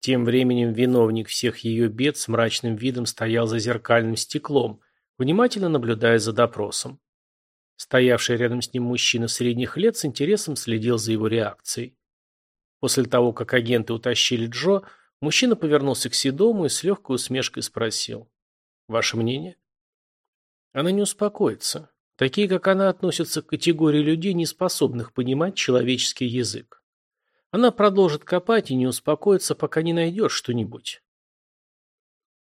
Тем временем виновник всех ее бед с мрачным видом стоял за зеркальным стеклом, внимательно наблюдая за допросом. Стоявший рядом с ним мужчина средних лет с интересом следил за его реакцией. После того, как агенты утащили Джо, мужчина повернулся к Седому и с легкой усмешкой спросил. «Ваше мнение?» Она не успокоится. Такие, как она, относятся к категории людей, не способных понимать человеческий язык. Она продолжит копать и не успокоится, пока не найдет что-нибудь.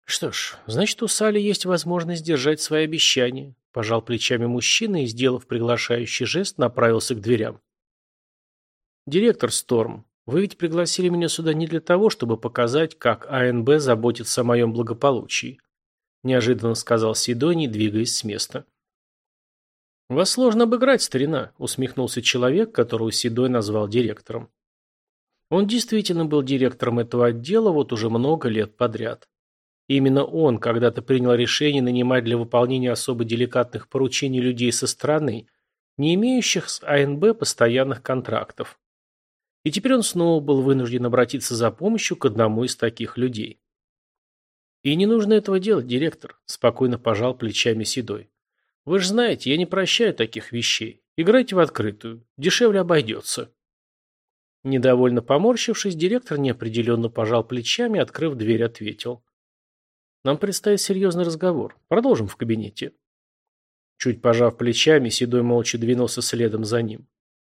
Что ж, значит, у Сали есть возможность держать свои обещания. Пожал плечами мужчина и, сделав приглашающий жест, направился к дверям. Директор Сторм, вы ведь пригласили меня сюда не для того, чтобы показать, как АНБ заботится о моем благополучии. Неожиданно сказал Сидоний, двигаясь с места. «Вас сложно обыграть, старина», — усмехнулся человек, которого Седой назвал директором. Он действительно был директором этого отдела вот уже много лет подряд. Именно он когда-то принял решение нанимать для выполнения особо деликатных поручений людей со стороны, не имеющих с АНБ постоянных контрактов. И теперь он снова был вынужден обратиться за помощью к одному из таких людей. «И не нужно этого делать, директор», – спокойно пожал плечами Седой. «Вы же знаете, я не прощаю таких вещей. Играйте в открытую. Дешевле обойдется». Недовольно поморщившись, директор неопределенно пожал плечами, открыв дверь, ответил. «Нам предстоит серьезный разговор. Продолжим в кабинете». Чуть пожав плечами, Седой молча двинулся следом за ним.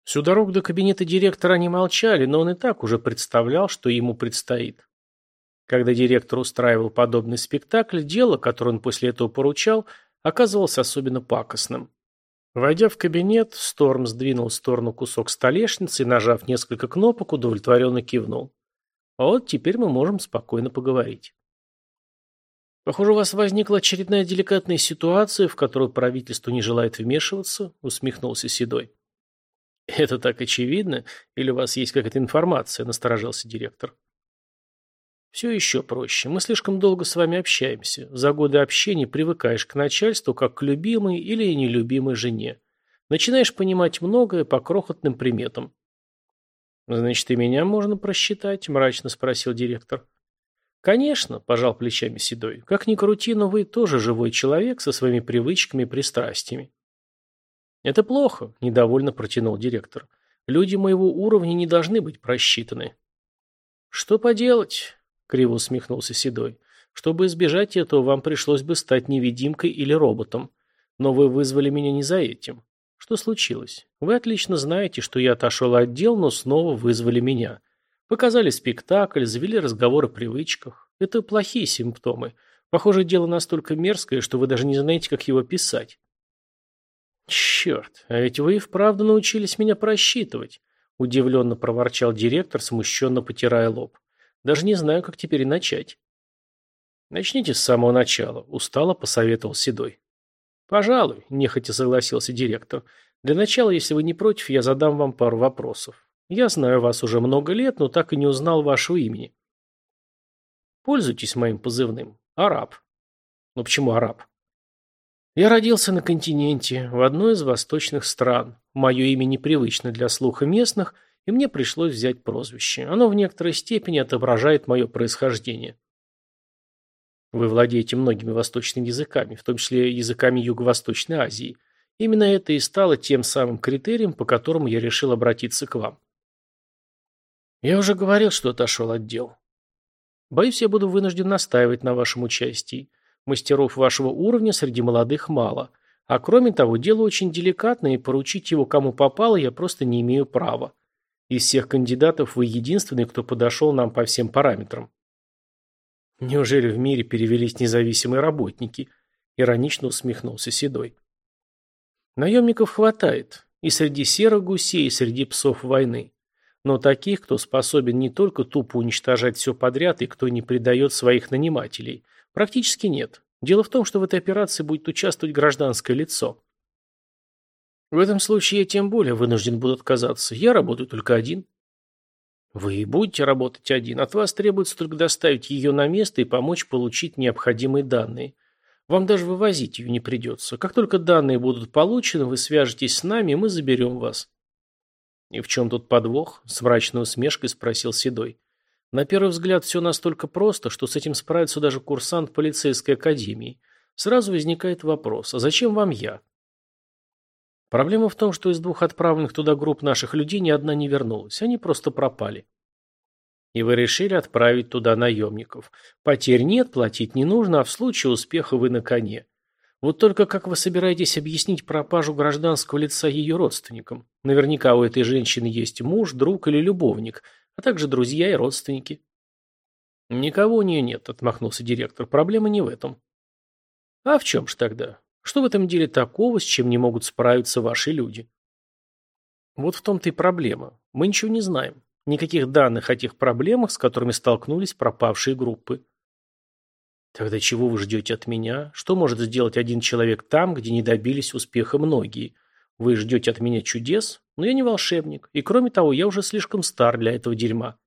Всю дорогу до кабинета директора они молчали, но он и так уже представлял, что ему предстоит. Когда директор устраивал подобный спектакль, дело, которое он после этого поручал, оказывалось особенно пакостным. Войдя в кабинет, Сторм сдвинул в сторону кусок столешницы и, нажав несколько кнопок, удовлетворенно кивнул. Вот теперь мы можем спокойно поговорить. Похоже, у вас возникла очередная деликатная ситуация, в которую правительство не желает вмешиваться, усмехнулся Седой. Это так очевидно? Или у вас есть какая-то информация? Насторожился директор. Все еще проще. Мы слишком долго с вами общаемся. За годы общения привыкаешь к начальству, как к любимой или нелюбимой жене. Начинаешь понимать многое по крохотным приметам. «Значит, и меня можно просчитать?» – мрачно спросил директор. «Конечно», – пожал плечами Седой. «Как ни крути, но вы тоже живой человек со своими привычками и пристрастиями». «Это плохо», – недовольно протянул директор. «Люди моего уровня не должны быть просчитаны». «Что поделать? Криво усмехнулся Седой. Чтобы избежать этого, вам пришлось бы стать невидимкой или роботом. Но вы вызвали меня не за этим. Что случилось? Вы отлично знаете, что я отошел от дел, но снова вызвали меня. Показали спектакль, завели разговор о привычках. Это плохие симптомы. Похоже, дело настолько мерзкое, что вы даже не знаете, как его писать. Черт, а ведь вы и вправду научились меня просчитывать, удивленно проворчал директор, смущенно потирая лоб. Даже не знаю, как теперь начать. Начните с самого начала, устало посоветовал Седой. Пожалуй, нехотя согласился директор. Для начала, если вы не против, я задам вам пару вопросов. Я знаю вас уже много лет, но так и не узнал вашего имени. Пользуйтесь моим позывным. Араб. Ну почему араб? Я родился на континенте, в одной из восточных стран. Мое имя непривычно для слуха местных, и мне пришлось взять прозвище. Оно в некоторой степени отображает мое происхождение. Вы владеете многими восточными языками, в том числе языками Юго-Восточной Азии. Именно это и стало тем самым критерием, по которому я решил обратиться к вам. Я уже говорил, что отошел от дел. Боюсь, я буду вынужден настаивать на вашем участии. Мастеров вашего уровня среди молодых мало. А кроме того, дело очень деликатное, и поручить его кому попало я просто не имею права. Из всех кандидатов вы единственный, кто подошел нам по всем параметрам. Неужели в мире перевелись независимые работники? Иронично усмехнулся Седой. Наемников хватает. И среди серых гусей, и среди псов войны. Но таких, кто способен не только тупо уничтожать все подряд и кто не предает своих нанимателей, практически нет. Дело в том, что в этой операции будет участвовать гражданское лицо. В этом случае я тем более вынужден буду отказаться. Я работаю только один. Вы и будете работать один. От вас требуется только доставить ее на место и помочь получить необходимые данные. Вам даже вывозить ее не придется. Как только данные будут получены, вы свяжетесь с нами, и мы заберем вас. И в чем тут подвох? С мрачной усмешкой спросил Седой. На первый взгляд все настолько просто, что с этим справится даже курсант полицейской академии. Сразу возникает вопрос, а зачем вам я? Проблема в том, что из двух отправленных туда групп наших людей ни одна не вернулась, они просто пропали. И вы решили отправить туда наемников. Потерь нет, платить не нужно, а в случае успеха вы на коне. Вот только как вы собираетесь объяснить пропажу гражданского лица ее родственникам? Наверняка у этой женщины есть муж, друг или любовник – а также друзья и родственники. Никого у нее нет, отмахнулся директор. Проблема не в этом. А в чем ж тогда? Что в этом деле такого, с чем не могут справиться ваши люди? Вот в том-то и проблема. Мы ничего не знаем. Никаких данных о тех проблемах, с которыми столкнулись пропавшие группы. Тогда чего вы ждете от меня? Что может сделать один человек там, где не добились успеха многие? Вы ждете от меня чудес? Но я не волшебник, и кроме того, я уже слишком стар для этого дерьма.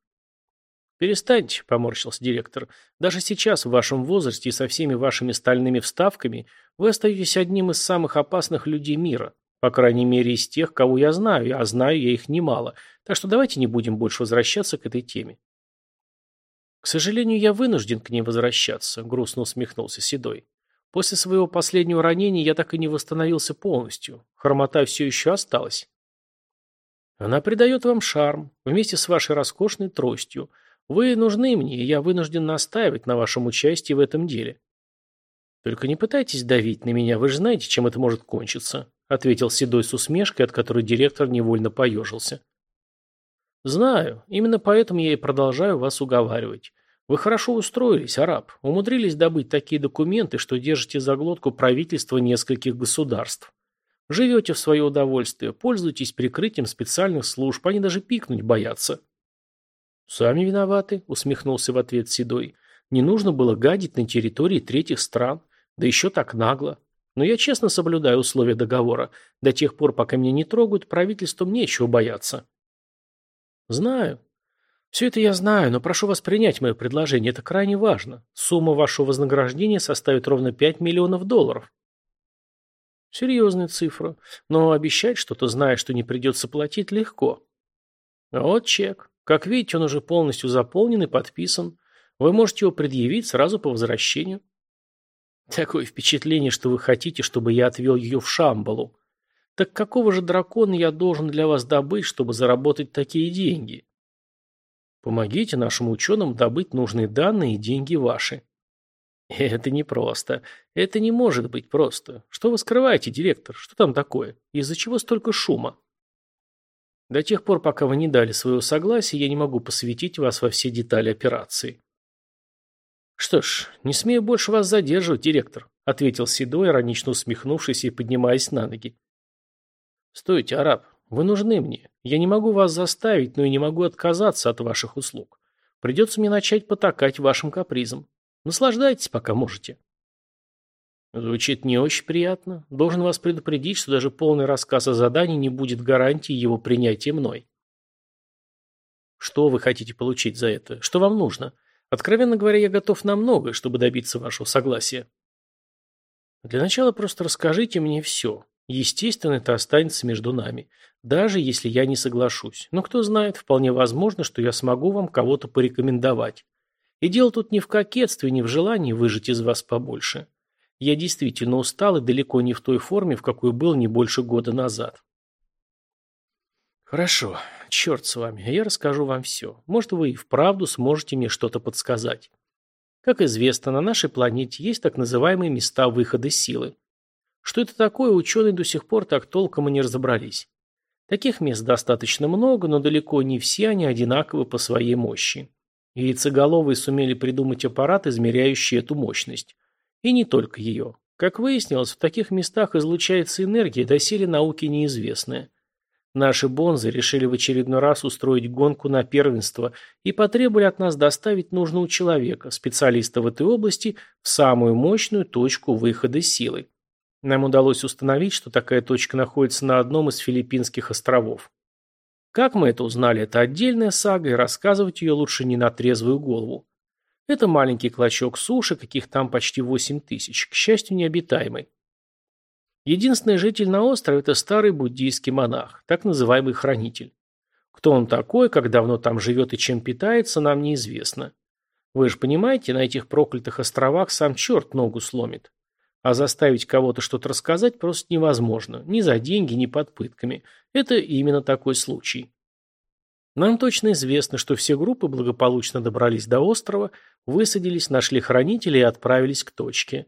«Перестаньте», — поморщился директор. «Даже сейчас, в вашем возрасте и со всеми вашими стальными вставками, вы остаетесь одним из самых опасных людей мира. По крайней мере, из тех, кого я знаю, а знаю я их немало. Так что давайте не будем больше возвращаться к этой теме». «К сожалению, я вынужден к ней возвращаться», — грустно усмехнулся Седой. «После своего последнего ранения я так и не восстановился полностью. Хромота все еще осталась». Она придает вам шарм, вместе с вашей роскошной тростью. Вы нужны мне, и я вынужден настаивать на вашем участии в этом деле. Только не пытайтесь давить на меня, вы же знаете, чем это может кончиться, ответил Седой с усмешкой, от которой директор невольно поежился. Знаю, именно поэтому я и продолжаю вас уговаривать. Вы хорошо устроились, араб, умудрились добыть такие документы, что держите за глотку правительства нескольких государств. Живете в свое удовольствие, пользуйтесь прикрытием специальных служб, они даже пикнуть боятся. Сами виноваты, усмехнулся в ответ Седой. Не нужно было гадить на территории третьих стран, да еще так нагло. Но я честно соблюдаю условия договора. До тех пор, пока меня не трогают, правительством нечего бояться. Знаю. Все это я знаю, но прошу вас принять мое предложение, это крайне важно. Сумма вашего вознаграждения составит ровно 5 миллионов долларов. Серьезная цифра. Но обещать что-то, зная, что не придется платить, легко. Вот чек. Как видите, он уже полностью заполнен и подписан. Вы можете его предъявить сразу по возвращению. Такое впечатление, что вы хотите, чтобы я отвел ее в Шамбалу. Так какого же дракона я должен для вас добыть, чтобы заработать такие деньги? Помогите нашим ученым добыть нужные данные и деньги ваши. Это непросто. Это не может быть просто. Что вы скрываете, директор? Что там такое? Из-за чего столько шума? До тех пор, пока вы не дали своего согласия, я не могу посвятить вас во все детали операции. Что ж, не смею больше вас задерживать, директор, ответил Седой, иронично усмехнувшись и поднимаясь на ноги. Стойте, араб, вы нужны мне. Я не могу вас заставить, но и не могу отказаться от ваших услуг. Придется мне начать потакать вашим капризам. Наслаждайтесь, пока можете. Звучит не очень приятно. Должен вас предупредить, что даже полный рассказ о задании не будет гарантией его принятия мной. Что вы хотите получить за это? Что вам нужно? Откровенно говоря, я готов на многое, чтобы добиться вашего согласия. Для начала просто расскажите мне все. Естественно, это останется между нами. Даже если я не соглашусь. Но кто знает, вполне возможно, что я смогу вам кого-то порекомендовать. И дело тут не в кокетстве, не в желании выжить из вас побольше. Я действительно устал и далеко не в той форме, в какой был не больше года назад. Хорошо, черт с вами, я расскажу вам все. Может, вы и вправду сможете мне что-то подсказать. Как известно, на нашей планете есть так называемые места выхода силы. Что это такое, ученые до сих пор так толком и не разобрались. Таких мест достаточно много, но далеко не все они одинаковы по своей мощи. Яйцеголовые сумели придумать аппарат, измеряющий эту мощность. И не только ее. Как выяснилось, в таких местах излучается энергия, доселе науке неизвестная. Наши бонзы решили в очередной раз устроить гонку на первенство и потребовали от нас доставить нужного человека, специалиста в этой области, в самую мощную точку выхода силы. Нам удалось установить, что такая точка находится на одном из филиппинских островов. Как мы это узнали, это отдельная сага, и рассказывать ее лучше не на трезвую голову. Это маленький клочок суши, каких там почти 8 тысяч, к счастью, необитаемый. Единственный житель на острове – это старый буддийский монах, так называемый хранитель. Кто он такой, как давно там живет и чем питается, нам неизвестно. Вы же понимаете, на этих проклятых островах сам черт ногу сломит. А заставить кого-то что-то рассказать просто невозможно. Ни за деньги, ни под пытками. Это именно такой случай. Нам точно известно, что все группы благополучно добрались до острова, высадились, нашли хранителей и отправились к точке.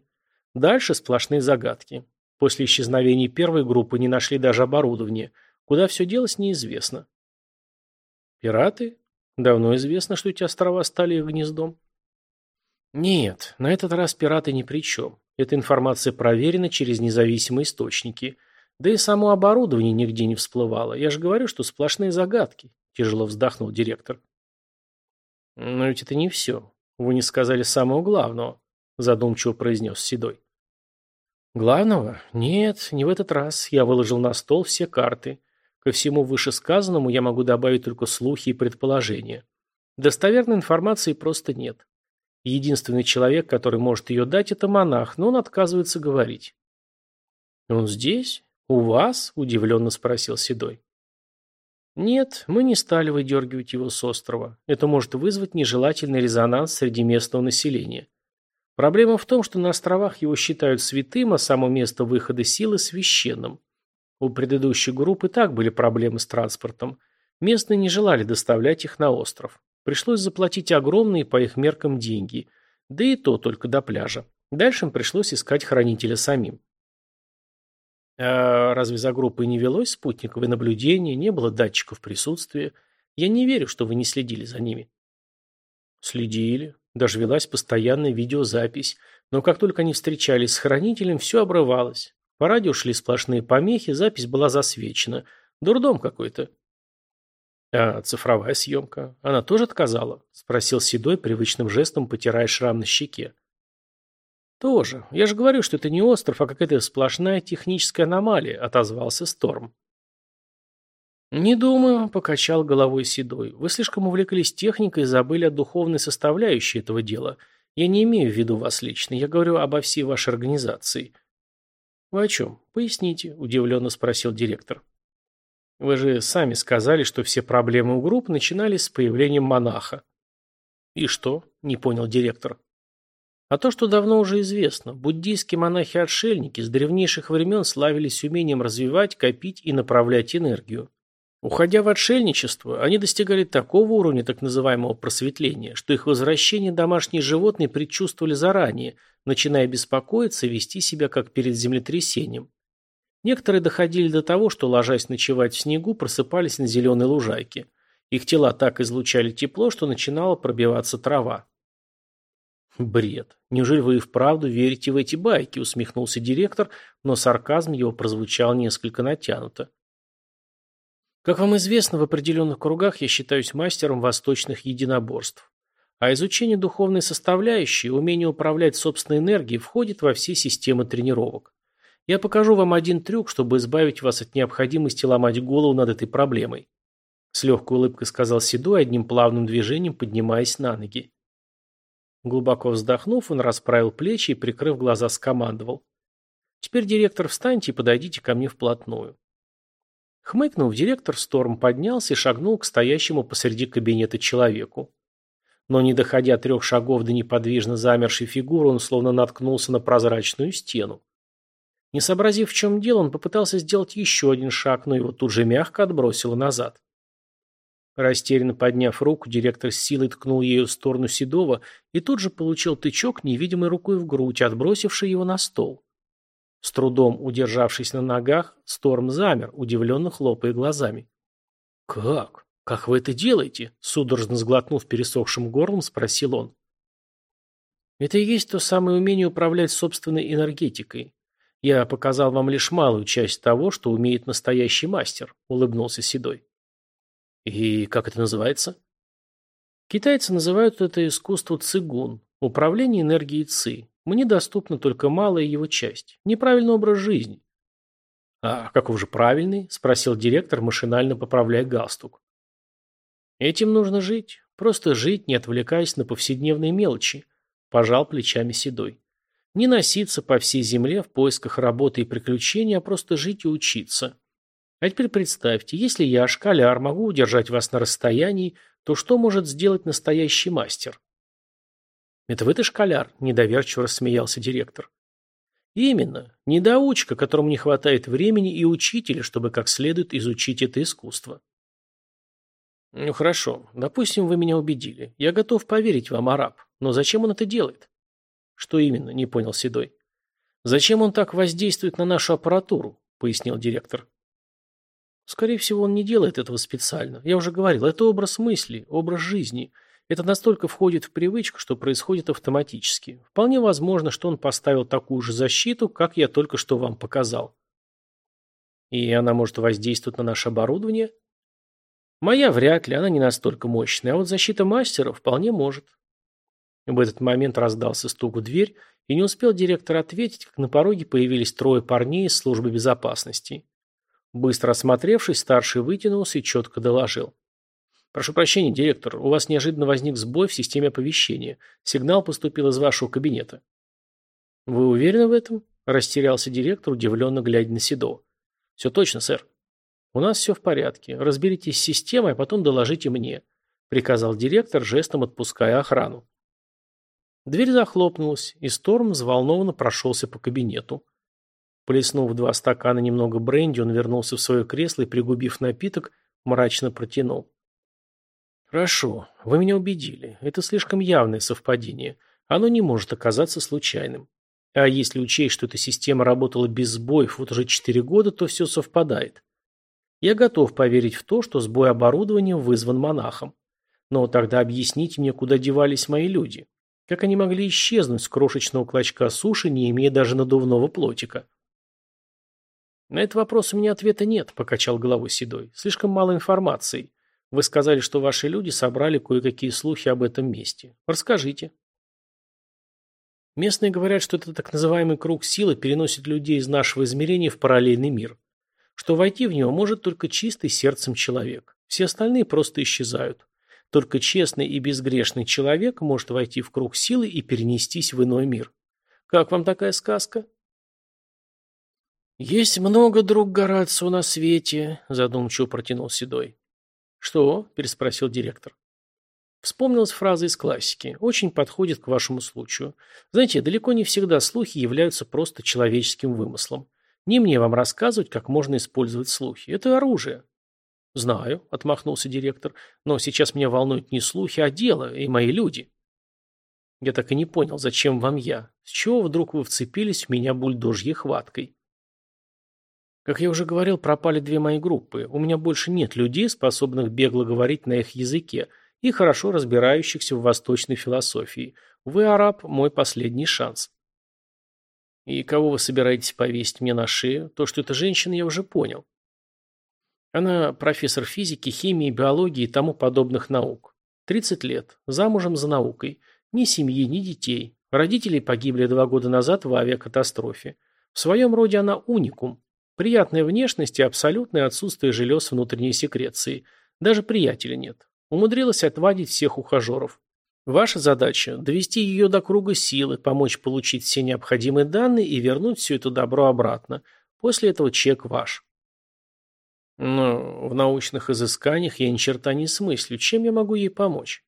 Дальше сплошные загадки. После исчезновения первой группы не нашли даже оборудование. Куда все делось, неизвестно. Пираты? Давно известно, что эти острова стали их гнездом. Нет, на этот раз пираты ни при чем. Эта информация проверена через независимые источники. Да и само оборудование нигде не всплывало. Я же говорю, что сплошные загадки. Тяжело вздохнул директор. Но ведь это не все. Вы не сказали самого главного, задумчиво произнес Седой. Главного? Нет, не в этот раз. Я выложил на стол все карты. Ко всему вышесказанному я могу добавить только слухи и предположения. Достоверной информации просто нет. Единственный человек, который может ее дать, это монах, но он отказывается говорить. «Он здесь? У вас?» – удивленно спросил Седой. Нет, мы не стали выдергивать его с острова. Это может вызвать нежелательный резонанс среди местного населения. Проблема в том, что на островах его считают святым, а само место выхода силы священным. У предыдущей группы так были проблемы с транспортом. Местные не желали доставлять их на остров. Пришлось заплатить огромные по их меркам деньги. Да и то только до пляжа. Дальше им пришлось искать хранителя самим. А разве за группой не велось спутниковое наблюдение, не было датчиков присутствия? Я не верю, что вы не следили за ними. Следили. Даже велась постоянная видеозапись. Но как только они встречались с хранителем, все обрывалось. По радио шли сплошные помехи, запись была засвечена. Дурдом какой-то. А цифровая съемка? Она тоже отказала? Спросил Седой, привычным жестом потирая шрам на щеке. «Тоже. Я же говорю, что это не остров, а какая-то сплошная техническая аномалия», — отозвался Сторм. «Не думаю», — покачал головой Седой. «Вы слишком увлеклись техникой и забыли о духовной составляющей этого дела. Я не имею в виду вас лично, я говорю обо всей вашей организации». «Вы о чем? Поясните», — удивленно спросил директор. «Вы же сами сказали, что все проблемы у групп начинались с появлением монаха». «И что?» — не понял директор. А то, что давно уже известно, буддийские монахи-отшельники с древнейших времен славились умением развивать, копить и направлять энергию. Уходя в отшельничество, они достигали такого уровня так называемого просветления, что их возвращение домашние животные предчувствовали заранее, начиная беспокоиться и вести себя как перед землетрясением. Некоторые доходили до того, что, ложась ночевать в снегу, просыпались на зеленой лужайке. Их тела так излучали тепло, что начинала пробиваться трава. «Бред. Неужели вы и вправду верите в эти байки?» – усмехнулся директор, но сарказм его прозвучал несколько натянуто. Как вам известно, в определенных кругах я считаюсь мастером восточных единоборств. А изучение духовной составляющей, умение управлять собственной энергией входит во все системы тренировок. Я покажу вам один трюк, чтобы избавить вас от необходимости ломать голову над этой проблемой. С легкой улыбкой сказал Седой, одним плавным движением поднимаясь на ноги. Глубоко вздохнув, он расправил плечи и, прикрыв глаза, скомандовал. «Теперь, директор, встаньте и подойдите ко мне вплотную». Хмыкнув, директор Сторм поднялся и шагнул к стоящему посреди кабинета человеку. Но, не доходя трех шагов до неподвижно замершей фигуры, он словно наткнулся на прозрачную стену. Не сообразив, в чем дело, он попытался сделать еще один шаг, но его тут же мягко отбросило назад. Растерянно подняв руку, директор с силой ткнул ею в сторону Седова и тут же получил тычок невидимой рукой в грудь, отбросивший его на стол. С трудом удержавшись на ногах, Сторм замер, удивленно хлопая глазами. «Как? Как вы это делаете?» Судорожно сглотнув пересохшим горлом, спросил он. «Это и есть то самое умение управлять собственной энергетикой. Я показал вам лишь малую часть того, что умеет настоящий мастер», — улыбнулся Седой. И как это называется? Китайцы называют это искусство цигун, управление энергией ци. Мне доступна только малая его часть. Неправильный образ жизни. А каков же правильный? Спросил директор, машинально поправляя галстук. Этим нужно жить. Просто жить, не отвлекаясь на повседневные мелочи. Пожал плечами седой. Не носиться по всей земле в поисках работы и приключений, а просто жить и учиться. А теперь представьте, если я, школяр, могу удержать вас на расстоянии, то что может сделать настоящий мастер? Это вы ты школяр, недоверчиво рассмеялся директор. Именно, недоучка, которому не хватает времени и учителя, чтобы как следует изучить это искусство. Ну хорошо, допустим, вы меня убедили. Я готов поверить вам, араб. Но зачем он это делает? Что именно, не понял Седой. Зачем он так воздействует на нашу аппаратуру? Пояснил директор. Скорее всего, он не делает этого специально. Я уже говорил, это образ мысли, образ жизни. Это настолько входит в привычку, что происходит автоматически. Вполне возможно, что он поставил такую же защиту, как я только что вам показал. И она может воздействовать на наше оборудование? Моя вряд ли, она не настолько мощная, а вот защита мастера вполне может. В этот момент раздался стук в дверь, и не успел директор ответить, как на пороге появились трое парней из службы безопасности. Быстро осмотревшись, старший вытянулся и четко доложил. «Прошу прощения, директор, у вас неожиданно возник сбой в системе оповещения. Сигнал поступил из вашего кабинета». «Вы уверены в этом?» – растерялся директор, удивленно глядя на Седова. «Все точно, сэр». «У нас все в порядке. Разберитесь с системой, а потом доложите мне», – приказал директор, жестом отпуская охрану. Дверь захлопнулась, и Сторм взволнованно прошелся по кабинету. Плеснув два стакана немного бренди, он вернулся в свое кресло и, пригубив напиток, мрачно протянул. «Хорошо, вы меня убедили. Это слишком явное совпадение. Оно не может оказаться случайным. А если учесть, что эта система работала без сбоев вот уже четыре года, то все совпадает. Я готов поверить в то, что сбой оборудования вызван монахом. Но тогда объясните мне, куда девались мои люди. Как они могли исчезнуть с крошечного клочка суши, не имея даже надувного плотика?» «На этот вопрос у меня ответа нет», – покачал головой Седой. «Слишком мало информации. Вы сказали, что ваши люди собрали кое-какие слухи об этом месте. Расскажите». Местные говорят, что этот так называемый круг силы переносит людей из нашего измерения в параллельный мир. Что войти в него может только чистый сердцем человек. Все остальные просто исчезают. Только честный и безгрешный человек может войти в круг силы и перенестись в иной мир. Как вам такая сказка? «Есть много, друг Горацио, на свете», – задумчиво протянул Седой. «Что?» – переспросил директор. Вспомнилась фраза из классики. Очень подходит к вашему случаю. Знаете, далеко не всегда слухи являются просто человеческим вымыслом. Не мне вам рассказывать, как можно использовать слухи. Это оружие. Знаю, отмахнулся директор, но сейчас меня волнуют не слухи, а дело и мои люди. Я так и не понял, зачем вам я? С чего вдруг вы вцепились в меня бульдожьей хваткой? Как я уже говорил, пропали две мои группы. У меня больше нет людей, способных бегло говорить на их языке и хорошо разбирающихся в восточной философии. Вы, араб, мой последний шанс. И кого вы собираетесь повесить мне на шею? То, что это женщина, я уже понял. Она профессор физики, химии, биологии и тому подобных наук. 30 лет. Замужем за наукой. Ни семьи, ни детей. Родители погибли два года назад в авиакатастрофе. В своем роде она уникум. Приятная внешность и абсолютное отсутствие желез внутренней секреции. Даже приятеля нет. Умудрилась отвадить всех ухажеров. Ваша задача – довести ее до круга силы, помочь получить все необходимые данные и вернуть все это добро обратно. После этого чек ваш. Но в научных изысканиях я ни черта не смыслю. Чем я могу ей помочь?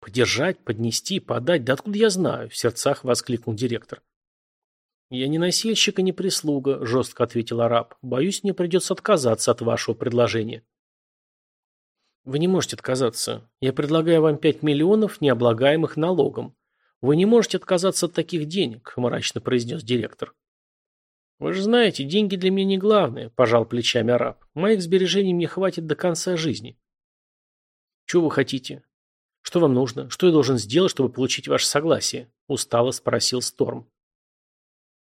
Подержать, поднести, подать, да откуда я знаю? В сердцах воскликнул директор. «Я не носильщик и не прислуга», – жестко ответил араб. «Боюсь, мне придется отказаться от вашего предложения». «Вы не можете отказаться. Я предлагаю вам пять миллионов, необлагаемых налогом. Вы не можете отказаться от таких денег», – мрачно произнес директор. «Вы же знаете, деньги для меня не главное», – пожал плечами араб. «Моих сбережений мне хватит до конца жизни». «Чего вы хотите? Что вам нужно? Что я должен сделать, чтобы получить ваше согласие?» – устало спросил Сторм.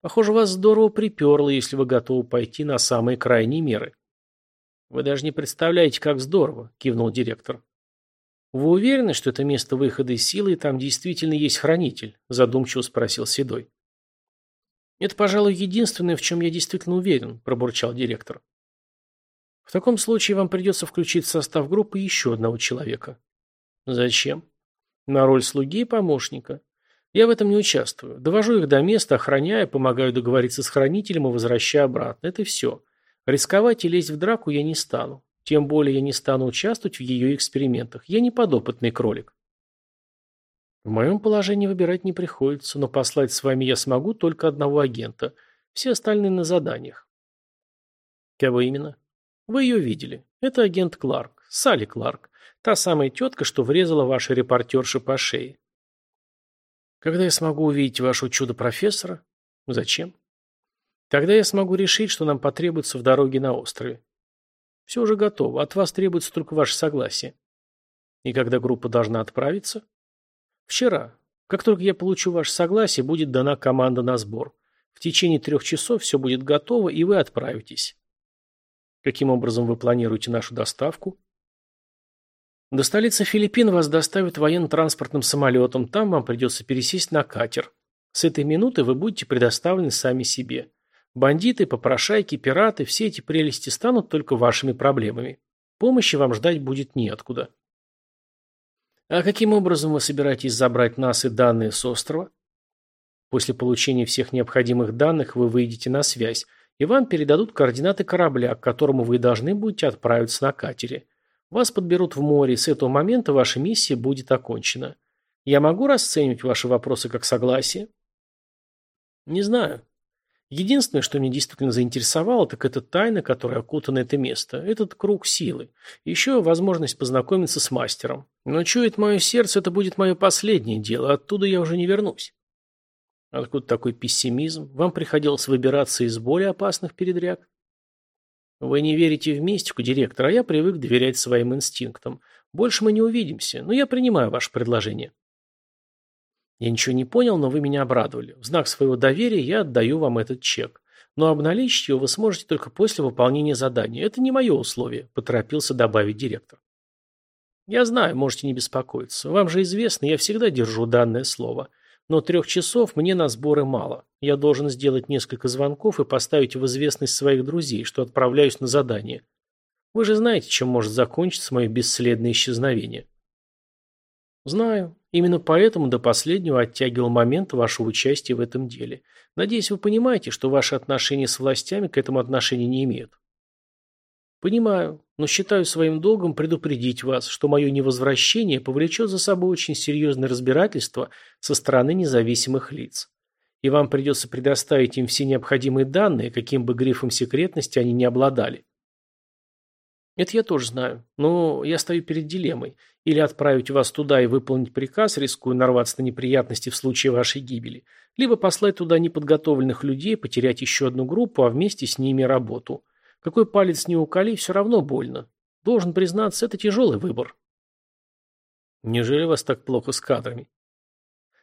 Похоже, вас здорово приперло, если вы готовы пойти на самые крайние меры. Вы даже не представляете, как здорово, кивнул директор. Вы уверены, что это место выхода из силы и там действительно есть хранитель? Задумчиво спросил Седой. Это, пожалуй, единственное, в чем я действительно уверен, пробурчал директор. В таком случае вам придется включить в состав группы еще одного человека. Зачем? На роль слуги и помощника. Я в этом не участвую. Довожу их до места, охраняю, помогаю договориться с хранителем и возвращаю обратно. Это все. Рисковать и лезть в драку я не стану. Тем более я не стану участвовать в ее экспериментах. Я не подопытный кролик. В моем положении выбирать не приходится, но послать с вами я смогу только одного агента. Все остальные на заданиях. Кого именно? Вы ее видели. Это агент Кларк. Салли Кларк. Та самая тетка, что врезала вашей репортерши по шее. Когда я смогу увидеть вашего чудо-профессора? Зачем? Тогда я смогу решить, что нам потребуется в дороге на острове. Все уже готово. От вас требуется только ваше согласие. И когда группа должна отправиться? Вчера. Как только я получу ваше согласие, будет дана команда на сбор. В течение трех часов все будет готово, и вы отправитесь. Каким образом вы планируете нашу доставку? До столицы Филиппин вас доставят военно-транспортным самолетом, там вам придется пересесть на катер. С этой минуты вы будете предоставлены сами себе. Бандиты, попрошайки, пираты – все эти прелести станут только вашими проблемами. Помощи вам ждать будет неоткуда. А каким образом вы собираетесь забрать нас и данные с острова? После получения всех необходимых данных вы выйдете на связь, и вам передадут координаты корабля, к которому вы должны будете отправиться на катере. Вас подберут в море, и с этого момента ваша миссия будет окончена. Я могу расценивать ваши вопросы как согласие? Не знаю. Единственное, что меня действительно заинтересовало, так это тайна, которая окутана это место, этот круг силы. Еще возможность познакомиться с мастером. Но чует мое сердце, это будет мое последнее дело, оттуда я уже не вернусь. Откуда такой пессимизм? Вам приходилось выбираться из более опасных передряг? Вы не верите в мистику, директор, а я привык доверять своим инстинктам. Больше мы не увидимся, но я принимаю ваше предложение. Я ничего не понял, но вы меня обрадовали. В знак своего доверия я отдаю вам этот чек. Но обналичить его вы сможете только после выполнения задания. Это не мое условие, поторопился добавить директор. Я знаю, можете не беспокоиться. Вам же известно, я всегда держу данное слово. Но трех часов мне на сборы мало. Я должен сделать несколько звонков и поставить в известность своих друзей, что отправляюсь на задание. Вы же знаете, чем может закончиться мое бесследное исчезновение. Знаю. Именно поэтому до последнего оттягивал момент вашего участия в этом деле. Надеюсь, вы понимаете, что ваши отношения с властями к этому отношения не имеют. Понимаю, но считаю своим долгом предупредить вас, что мое невозвращение повлечет за собой очень серьезное разбирательство со стороны независимых лиц. И вам придется предоставить им все необходимые данные, каким бы грифом секретности они не обладали. Это я тоже знаю, но я стою перед дилеммой. Или отправить вас туда и выполнить приказ, рискуя нарваться на неприятности в случае вашей гибели, либо послать туда неподготовленных людей, потерять еще одну группу, а вместе с ними работу. Какой палец не уколи, все равно больно. Должен признаться, это тяжелый выбор. Неужели вас так плохо с кадрами?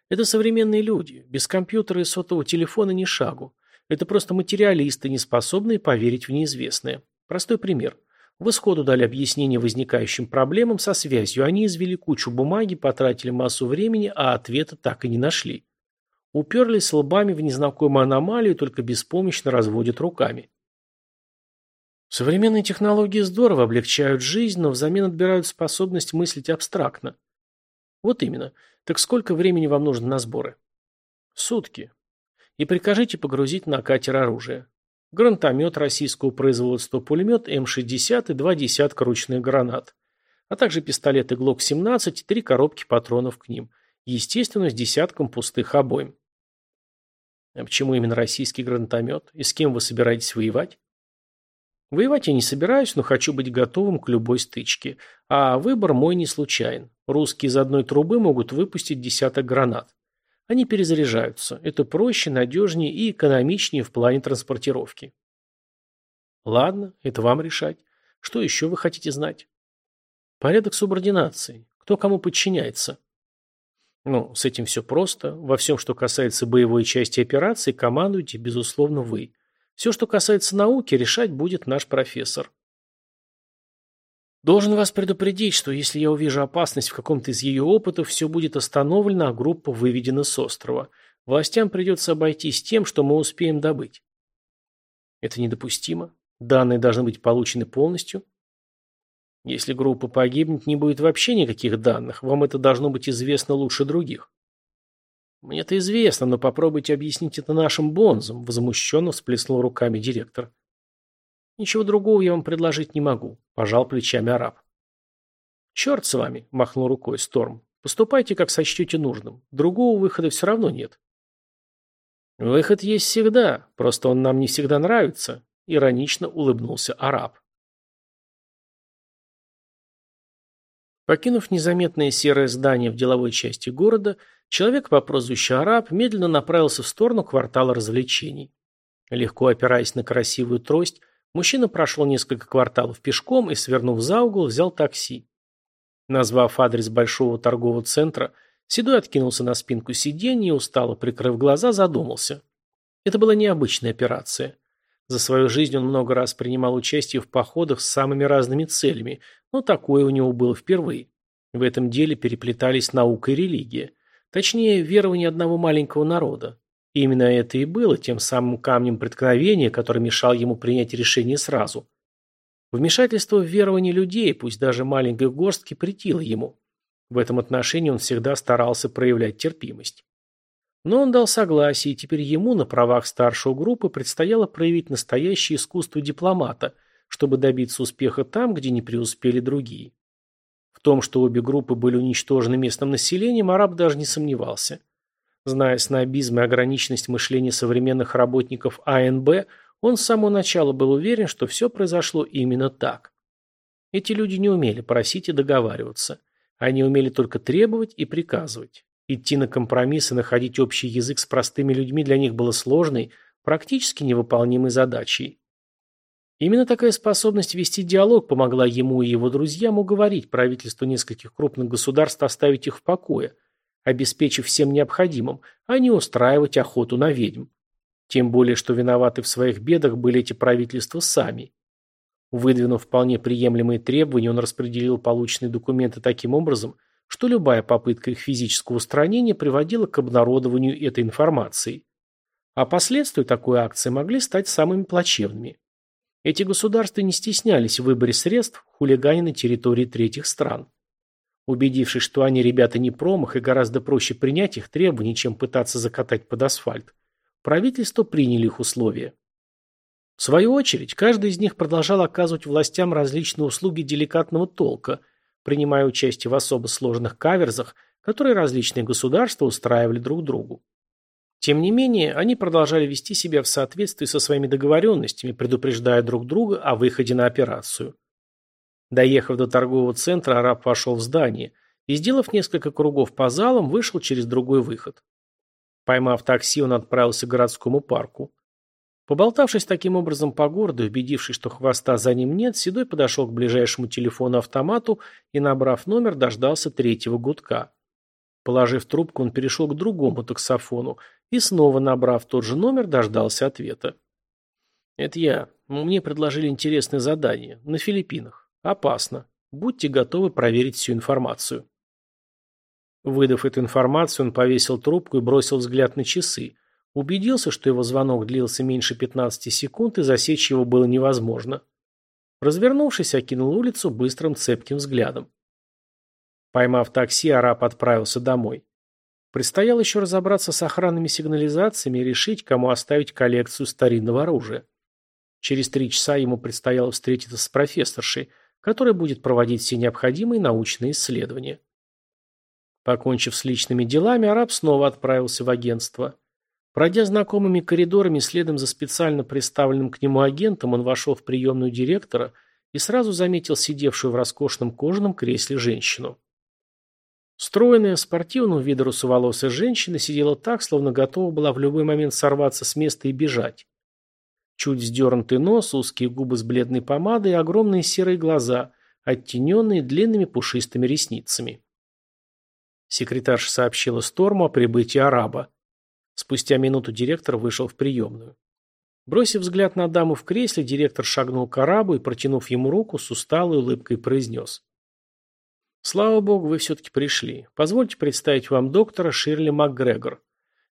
Это современные люди. Без компьютера и сотового телефона ни шагу. Это просто материалисты, не способные поверить в неизвестное. Простой пример – вы сходу дали объяснение возникающим проблемам со связью. Они извели кучу бумаги, потратили массу времени, а ответа так и не нашли. Уперлись лбами в незнакомую аномалию, только беспомощно разводят руками. Современные технологии здорово облегчают жизнь, но взамен отбирают способность мыслить абстрактно. Вот именно. Так сколько времени вам нужно на сборы? Сутки. И прикажите погрузить на катер оружие гранатомет российского производства, пулемет М-60 и два десятка ручных гранат, а также пистолеты ГЛОК-17 и три коробки патронов к ним, естественно, с десятком пустых обоим. А почему именно российский гранатомет? И с кем вы собираетесь воевать? Воевать я не собираюсь, но хочу быть готовым к любой стычке. А выбор мой не случайен. Русские из одной трубы могут выпустить десяток гранат. Они перезаряжаются. Это проще, надежнее и экономичнее в плане транспортировки. Ладно, это вам решать. Что еще вы хотите знать? Порядок субординации. Кто кому подчиняется? Ну, с этим все просто. Во всем, что касается боевой части операции, командуете, безусловно, вы. Все, что касается науки, решать будет наш профессор. Должен вас предупредить, что если я увижу опасность в каком-то из ее опытов, все будет остановлено, а группа выведена с острова. Властям придется обойтись тем, что мы успеем добыть. Это недопустимо. Данные должны быть получены полностью. Если группа погибнет, не будет вообще никаких данных. Вам это должно быть известно лучше других. Мне это известно, но попробуйте объяснить это нашим бонзам, возмущенно всплеснул руками директор. Ничего другого я вам предложить не могу, пожал плечами араб. Черт с вами, махнул рукой Сторм. Поступайте, как сочтете нужным. Другого выхода все равно нет. Выход есть всегда, просто он нам не всегда нравится, иронично улыбнулся араб. Покинув незаметное серое здание в деловой части города, человек по прозвищу Араб медленно направился в сторону квартала развлечений. Легко опираясь на красивую трость, мужчина прошел несколько кварталов пешком и, свернув за угол, взял такси. Назвав адрес большого торгового центра, Седой откинулся на спинку сиденья и, устало прикрыв глаза, задумался. Это была необычная операция. За свою жизнь он много раз принимал участие в походах с самыми разными целями, но такое у него было впервые. В этом деле переплетались наука и религия. Точнее, верование одного маленького народа. И именно это и было тем самым камнем преткновения, который мешал ему принять решение сразу. Вмешательство в верование людей, пусть даже маленькой горстки, претило ему. В этом отношении он всегда старался проявлять терпимость. Но он дал согласие, и теперь ему на правах старшего группы предстояло проявить настоящее искусство дипломата, чтобы добиться успеха там, где не преуспели другие. В том, что обе группы были уничтожены местным населением, араб даже не сомневался. Зная снобизм и ограниченность мышления современных работников АНБ, он с самого начала был уверен, что все произошло именно так. Эти люди не умели просить и договариваться. Они умели только требовать и приказывать. Идти на компромисс и находить общий язык с простыми людьми для них было сложной, практически невыполнимой задачей. Именно такая способность вести диалог помогла ему и его друзьям уговорить правительство нескольких крупных государств оставить их в покое, обеспечив всем необходимым, а не устраивать охоту на ведьм. Тем более, что виноваты в своих бедах были эти правительства сами. Выдвинув вполне приемлемые требования, он распределил полученные документы таким образом, что любая попытка их физического устранения приводила к обнародованию этой информации. А последствия такой акции могли стать самыми плачевными. Эти государства не стеснялись в выборе средств хулиганить на территории третьих стран. Убедившись, что они ребята не промах и гораздо проще принять их требования, чем пытаться закатать под асфальт, правительство приняли их условия. В свою очередь, каждый из них продолжал оказывать властям различные услуги деликатного толка, принимая участие в особо сложных каверзах, которые различные государства устраивали друг другу. Тем не менее, они продолжали вести себя в соответствии со своими договоренностями, предупреждая друг друга о выходе на операцию. Доехав до торгового центра, араб вошел в здание и, сделав несколько кругов по залам, вышел через другой выход. Поймав такси, он отправился к городскому парку. Поболтавшись таким образом по городу, убедившись, что хвоста за ним нет, Седой подошел к ближайшему телефону-автомату и, набрав номер, дождался третьего гудка. Положив трубку, он перешел к другому таксофону и, снова набрав тот же номер, дождался ответа. «Это я. Мне предложили интересное задание. На Филиппинах. Опасно. Будьте готовы проверить всю информацию». Выдав эту информацию, он повесил трубку и бросил взгляд на часы – Убедился, что его звонок длился меньше 15 секунд, и засечь его было невозможно. Развернувшись, окинул улицу быстрым цепким взглядом. Поймав такси, араб отправился домой. Предстояло еще разобраться с охранными сигнализациями и решить, кому оставить коллекцию старинного оружия. Через три часа ему предстояло встретиться с профессоршей, которая будет проводить все необходимые научные исследования. Покончив с личными делами, араб снова отправился в агентство. Пройдя знакомыми коридорами следом за специально представленным к нему агентом, он вошел в приемную директора и сразу заметил сидевшую в роскошном кожаном кресле женщину. Стройная, спортивного вида русоволосая женщина сидела так, словно готова была в любой момент сорваться с места и бежать. Чуть вздернутый нос, узкие губы с бледной помадой и огромные серые глаза, оттененные длинными пушистыми ресницами. Секретарша сообщила Сторму о прибытии араба. Спустя минуту директор вышел в приемную. Бросив взгляд на даму в кресле, директор шагнул к арабу и, протянув ему руку, с усталой улыбкой произнес. «Слава богу, вы все-таки пришли. Позвольте представить вам доктора Ширли МакГрегор.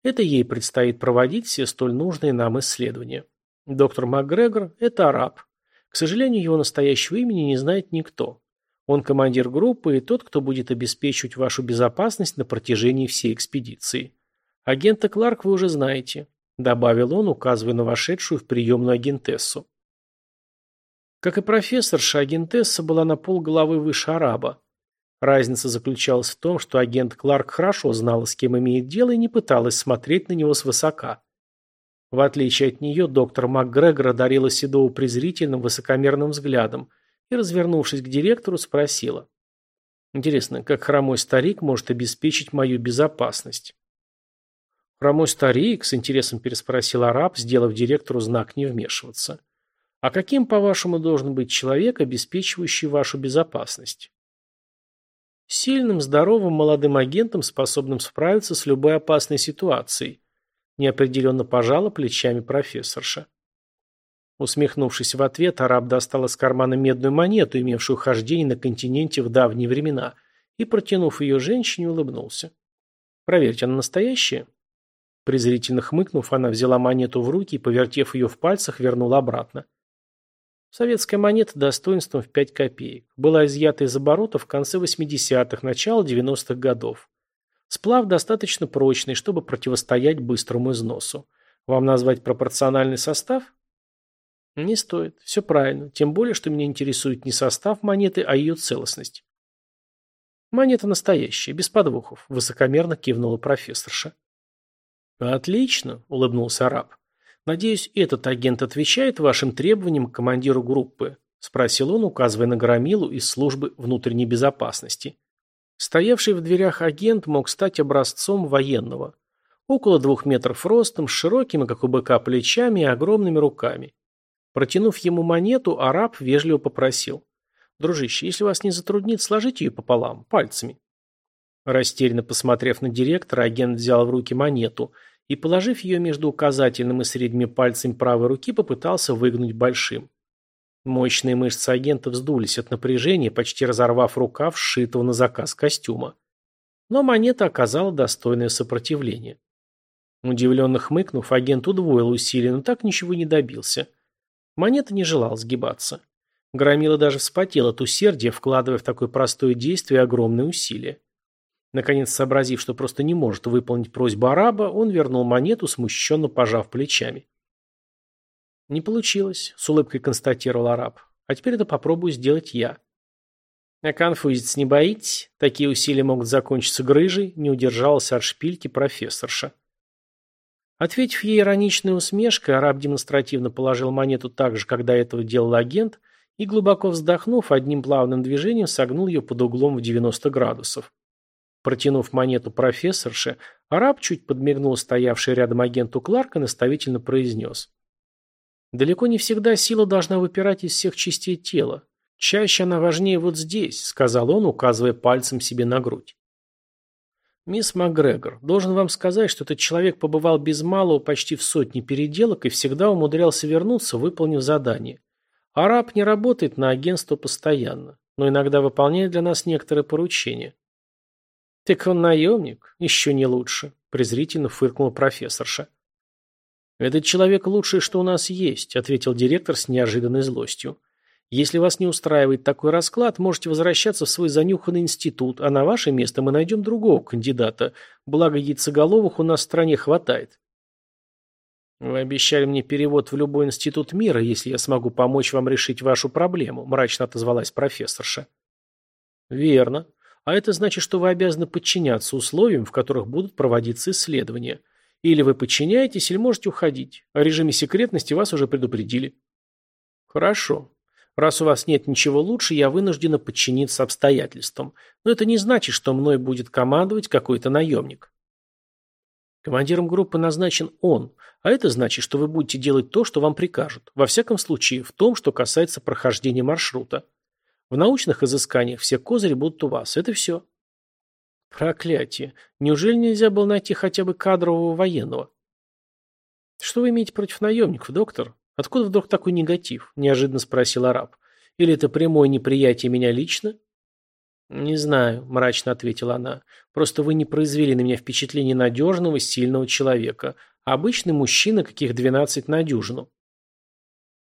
Это ей предстоит проводить все столь нужные нам исследования. Доктор МакГрегор – это араб. К сожалению, его настоящего имени не знает никто. Он командир группы и тот, кто будет обеспечивать вашу безопасность на протяжении всей экспедиции. «Агента Кларк вы уже знаете», – добавил он, указывая на вошедшую в приемную агентессу. Как и профессорша, агентесса была на полголовы выше араба. Разница заключалась в том, что агент Кларк хорошо знала, с кем имеет дело, и не пыталась смотреть на него свысока. В отличие от нее, доктор МакГрегор одарила Седову презрительным, высокомерным взглядом и, развернувшись к директору, спросила. «Интересно, как хромой старик может обеспечить мою безопасность?» «Хромой старик?» – с интересом переспросил араб, сделав директору знак не вмешиваться. «А каким, по-вашему, должен быть человек, обеспечивающий вашу безопасность?» Сильным, здоровым молодым агентом, способным справиться с любой опасной ситуацией. Неопределенно пожала плечами профессорша. Усмехнувшись в ответ, араб достал из кармана медную монету, имевшую хождение на континенте в давние времена, и, протянув ее женщине, улыбнулся. «Проверьте, она настоящая?» Презрительно хмыкнув, она взяла монету в руки и, повертев ее в пальцах, вернула обратно. Советская монета достоинством в 5 копеек. Была изъята из оборота в конце 80-х, начало 90-х годов. Сплав достаточно прочный, чтобы противостоять быстрому износу. Вам назвать пропорциональный состав? Не стоит. Все правильно. Тем более, что меня интересует не состав монеты, а ее целостность. Монета настоящая, без подвохов, высокомерно кивнула профессорша. Отлично, улыбнулся араб. «Надеюсь, этот агент отвечает вашим требованиям к командиру группы?» – спросил он, указывая на Громилу из службы внутренней безопасности. Стоявший в дверях агент мог стать образцом военного. Около двух метров ростом, с широкими, как у быка, плечами и огромными руками. Протянув ему монету, араб вежливо попросил. «Дружище, если вас не затруднит, сложите ее пополам, пальцами». Растерянно посмотрев на директора, агент взял в руки монету – и, положив ее между указательным и средними пальцами правой руки, попытался выгнуть большим. Мощные мышцы агента вздулись от напряжения, почти разорвав рукав сшитого на заказ костюма. Но монета оказала достойное сопротивление. Удивленно хмыкнув, агент удвоил усилия, но так ничего не добился. Монета не желала сгибаться. Громила даже вспотел от усердия, вкладывая в такое простое действие огромные усилия. Наконец, сообразив, что просто не может выполнить просьбу араба, он вернул монету, смущенно пожав плечами. «Не получилось», — с улыбкой констатировал араб. «А теперь это попробую сделать я». «А конфузиться не боитесь? Такие усилия могут закончиться грыжей», — не удержался от шпильки профессорша. Ответив ей ироничной усмешкой, араб демонстративно положил монету так же, как до этого делал агент, и, глубоко вздохнув, одним плавным движением согнул ее под углом в 90 градусов. Протянув монету профессорше, араб чуть подмигнул стоявший рядом агенту Кларка и наставительно произнес. «Далеко не всегда сила должна выпирать из всех частей тела. Чаще она важнее вот здесь», — сказал он, указывая пальцем себе на грудь. «Мисс МакГрегор, должен вам сказать, что этот человек побывал без малого почти в сотне переделок и всегда умудрялся вернуться, выполнив задание. Араб не работает на агентство постоянно, но иногда выполняет для нас некоторые поручения. «Так он наемник? Еще не лучше», – презрительно фыркнула профессорша. «Этот человек лучшее, что у нас есть», – ответил директор с неожиданной злостью. «Если вас не устраивает такой расклад, можете возвращаться в свой занюханный институт, а на ваше место мы найдем другого кандидата, благо яйцеголовых у нас в стране хватает». «Вы обещали мне перевод в любой институт мира, если я смогу помочь вам решить вашу проблему», – мрачно отозвалась профессорша. «Верно. А это значит, что вы обязаны подчиняться условиям, в которых будут проводиться исследования. Или вы подчиняетесь, или можете уходить. О режиме секретности вас уже предупредили. Хорошо. Раз у вас нет ничего лучше, я вынуждена подчиниться обстоятельствам. Но это не значит, что мной будет командовать какой-то наемник. Командиром группы назначен он, а это значит, что вы будете делать то, что вам прикажут. Во всяком случае, в том, что касается прохождения маршрута. В научных изысканиях все козыри будут у вас. Это все. Проклятие. Неужели нельзя было найти хотя бы кадрового военного? Что вы имеете против наемников, доктор? Откуда вдруг такой негатив? Неожиданно спросил араб. Или это прямое неприятие меня лично? Не знаю, мрачно ответила она. Просто вы не произвели на меня впечатление надежного, сильного человека. Обычный мужчина, каких двенадцать на дюжину.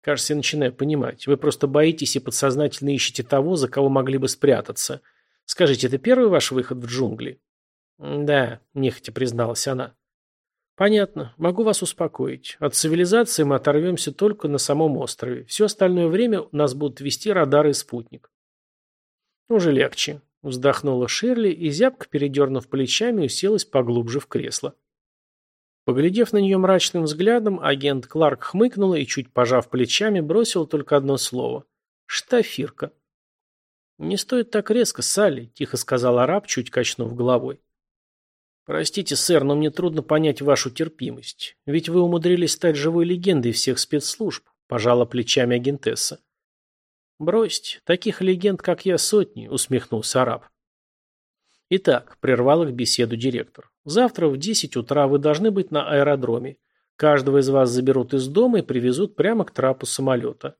Кажется, я начинаю понимать. Вы просто боитесь и подсознательно ищете того, за кого могли бы спрятаться. Скажите, это первый ваш выход в джунгли? Да, нехотя призналась она. Понятно. Могу вас успокоить. От цивилизации мы оторвемся только на самом острове. Все остальное время нас будут вести радары и спутник. Уже легче. Вздохнула Ширли и, зябко передернув плечами, уселась поглубже в кресло. Поглядев на нее мрачным взглядом, агент Кларк хмыкнула и, чуть пожав плечами, бросил только одно слово. «Штафирка». «Не стоит так резко, Салли», – тихо сказал араб, чуть качнув головой. «Простите, сэр, но мне трудно понять вашу терпимость. Ведь вы умудрились стать живой легендой всех спецслужб», – пожала плечами агентесса. «Бросьте, таких легенд, как я, сотни», – усмехнулся араб. Итак, прервал их беседу директор. Завтра в 10 утра вы должны быть на аэродроме. Каждого из вас заберут из дома и привезут прямо к трапу самолета.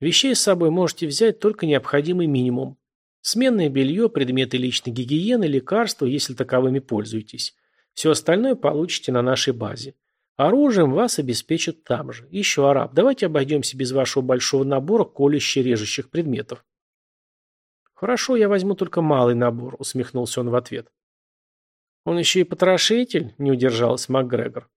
Вещей с собой можете взять только необходимый минимум. Сменное белье, предметы личной гигиены, лекарства, если таковыми пользуетесь. Все остальное получите на нашей базе. Оружием вас обеспечат там же. Еще араб. Давайте обойдемся без вашего большого набора колюще-режущих предметов. Хорошо, я возьму только малый набор, усмехнулся он в ответ. Он еще и потрошитель, не удержалась МакГрегор.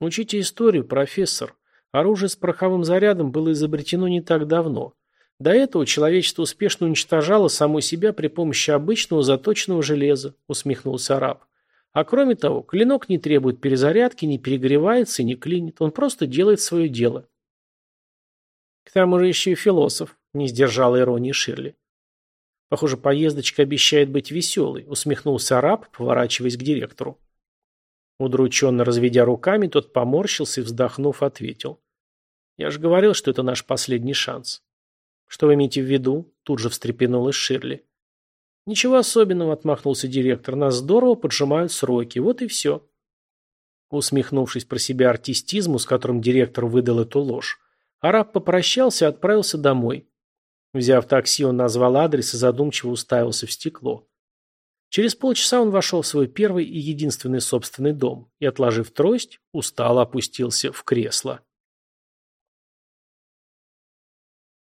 Учите историю, профессор. Оружие с пороховым зарядом было изобретено не так давно. До этого человечество успешно уничтожало само себя при помощи обычного заточенного железа, усмехнулся араб. А кроме того, клинок не требует перезарядки, не перегревается и не клинит. Он просто делает свое дело. К тому же еще и философ, не сдержала иронии Ширли. Похоже, поездочка обещает быть веселой, усмехнулся араб, поворачиваясь к директору. Удрученно разведя руками, тот поморщился и, вздохнув, ответил. «Я же говорил, что это наш последний шанс. «Что вы имеете в виду?» – тут же встрепенулась Ширли. «Ничего особенного», – отмахнулся директор. «Нас здорово поджимают сроки. Вот и все». Усмехнувшись про себя артистизму, с которым директор выдал эту ложь, араб попрощался и отправился домой. Взяв такси, он назвал адрес и задумчиво уставился в стекло. Через полчаса он вошел в свой первый и единственный собственный дом и, отложив трость, устало опустился в кресло.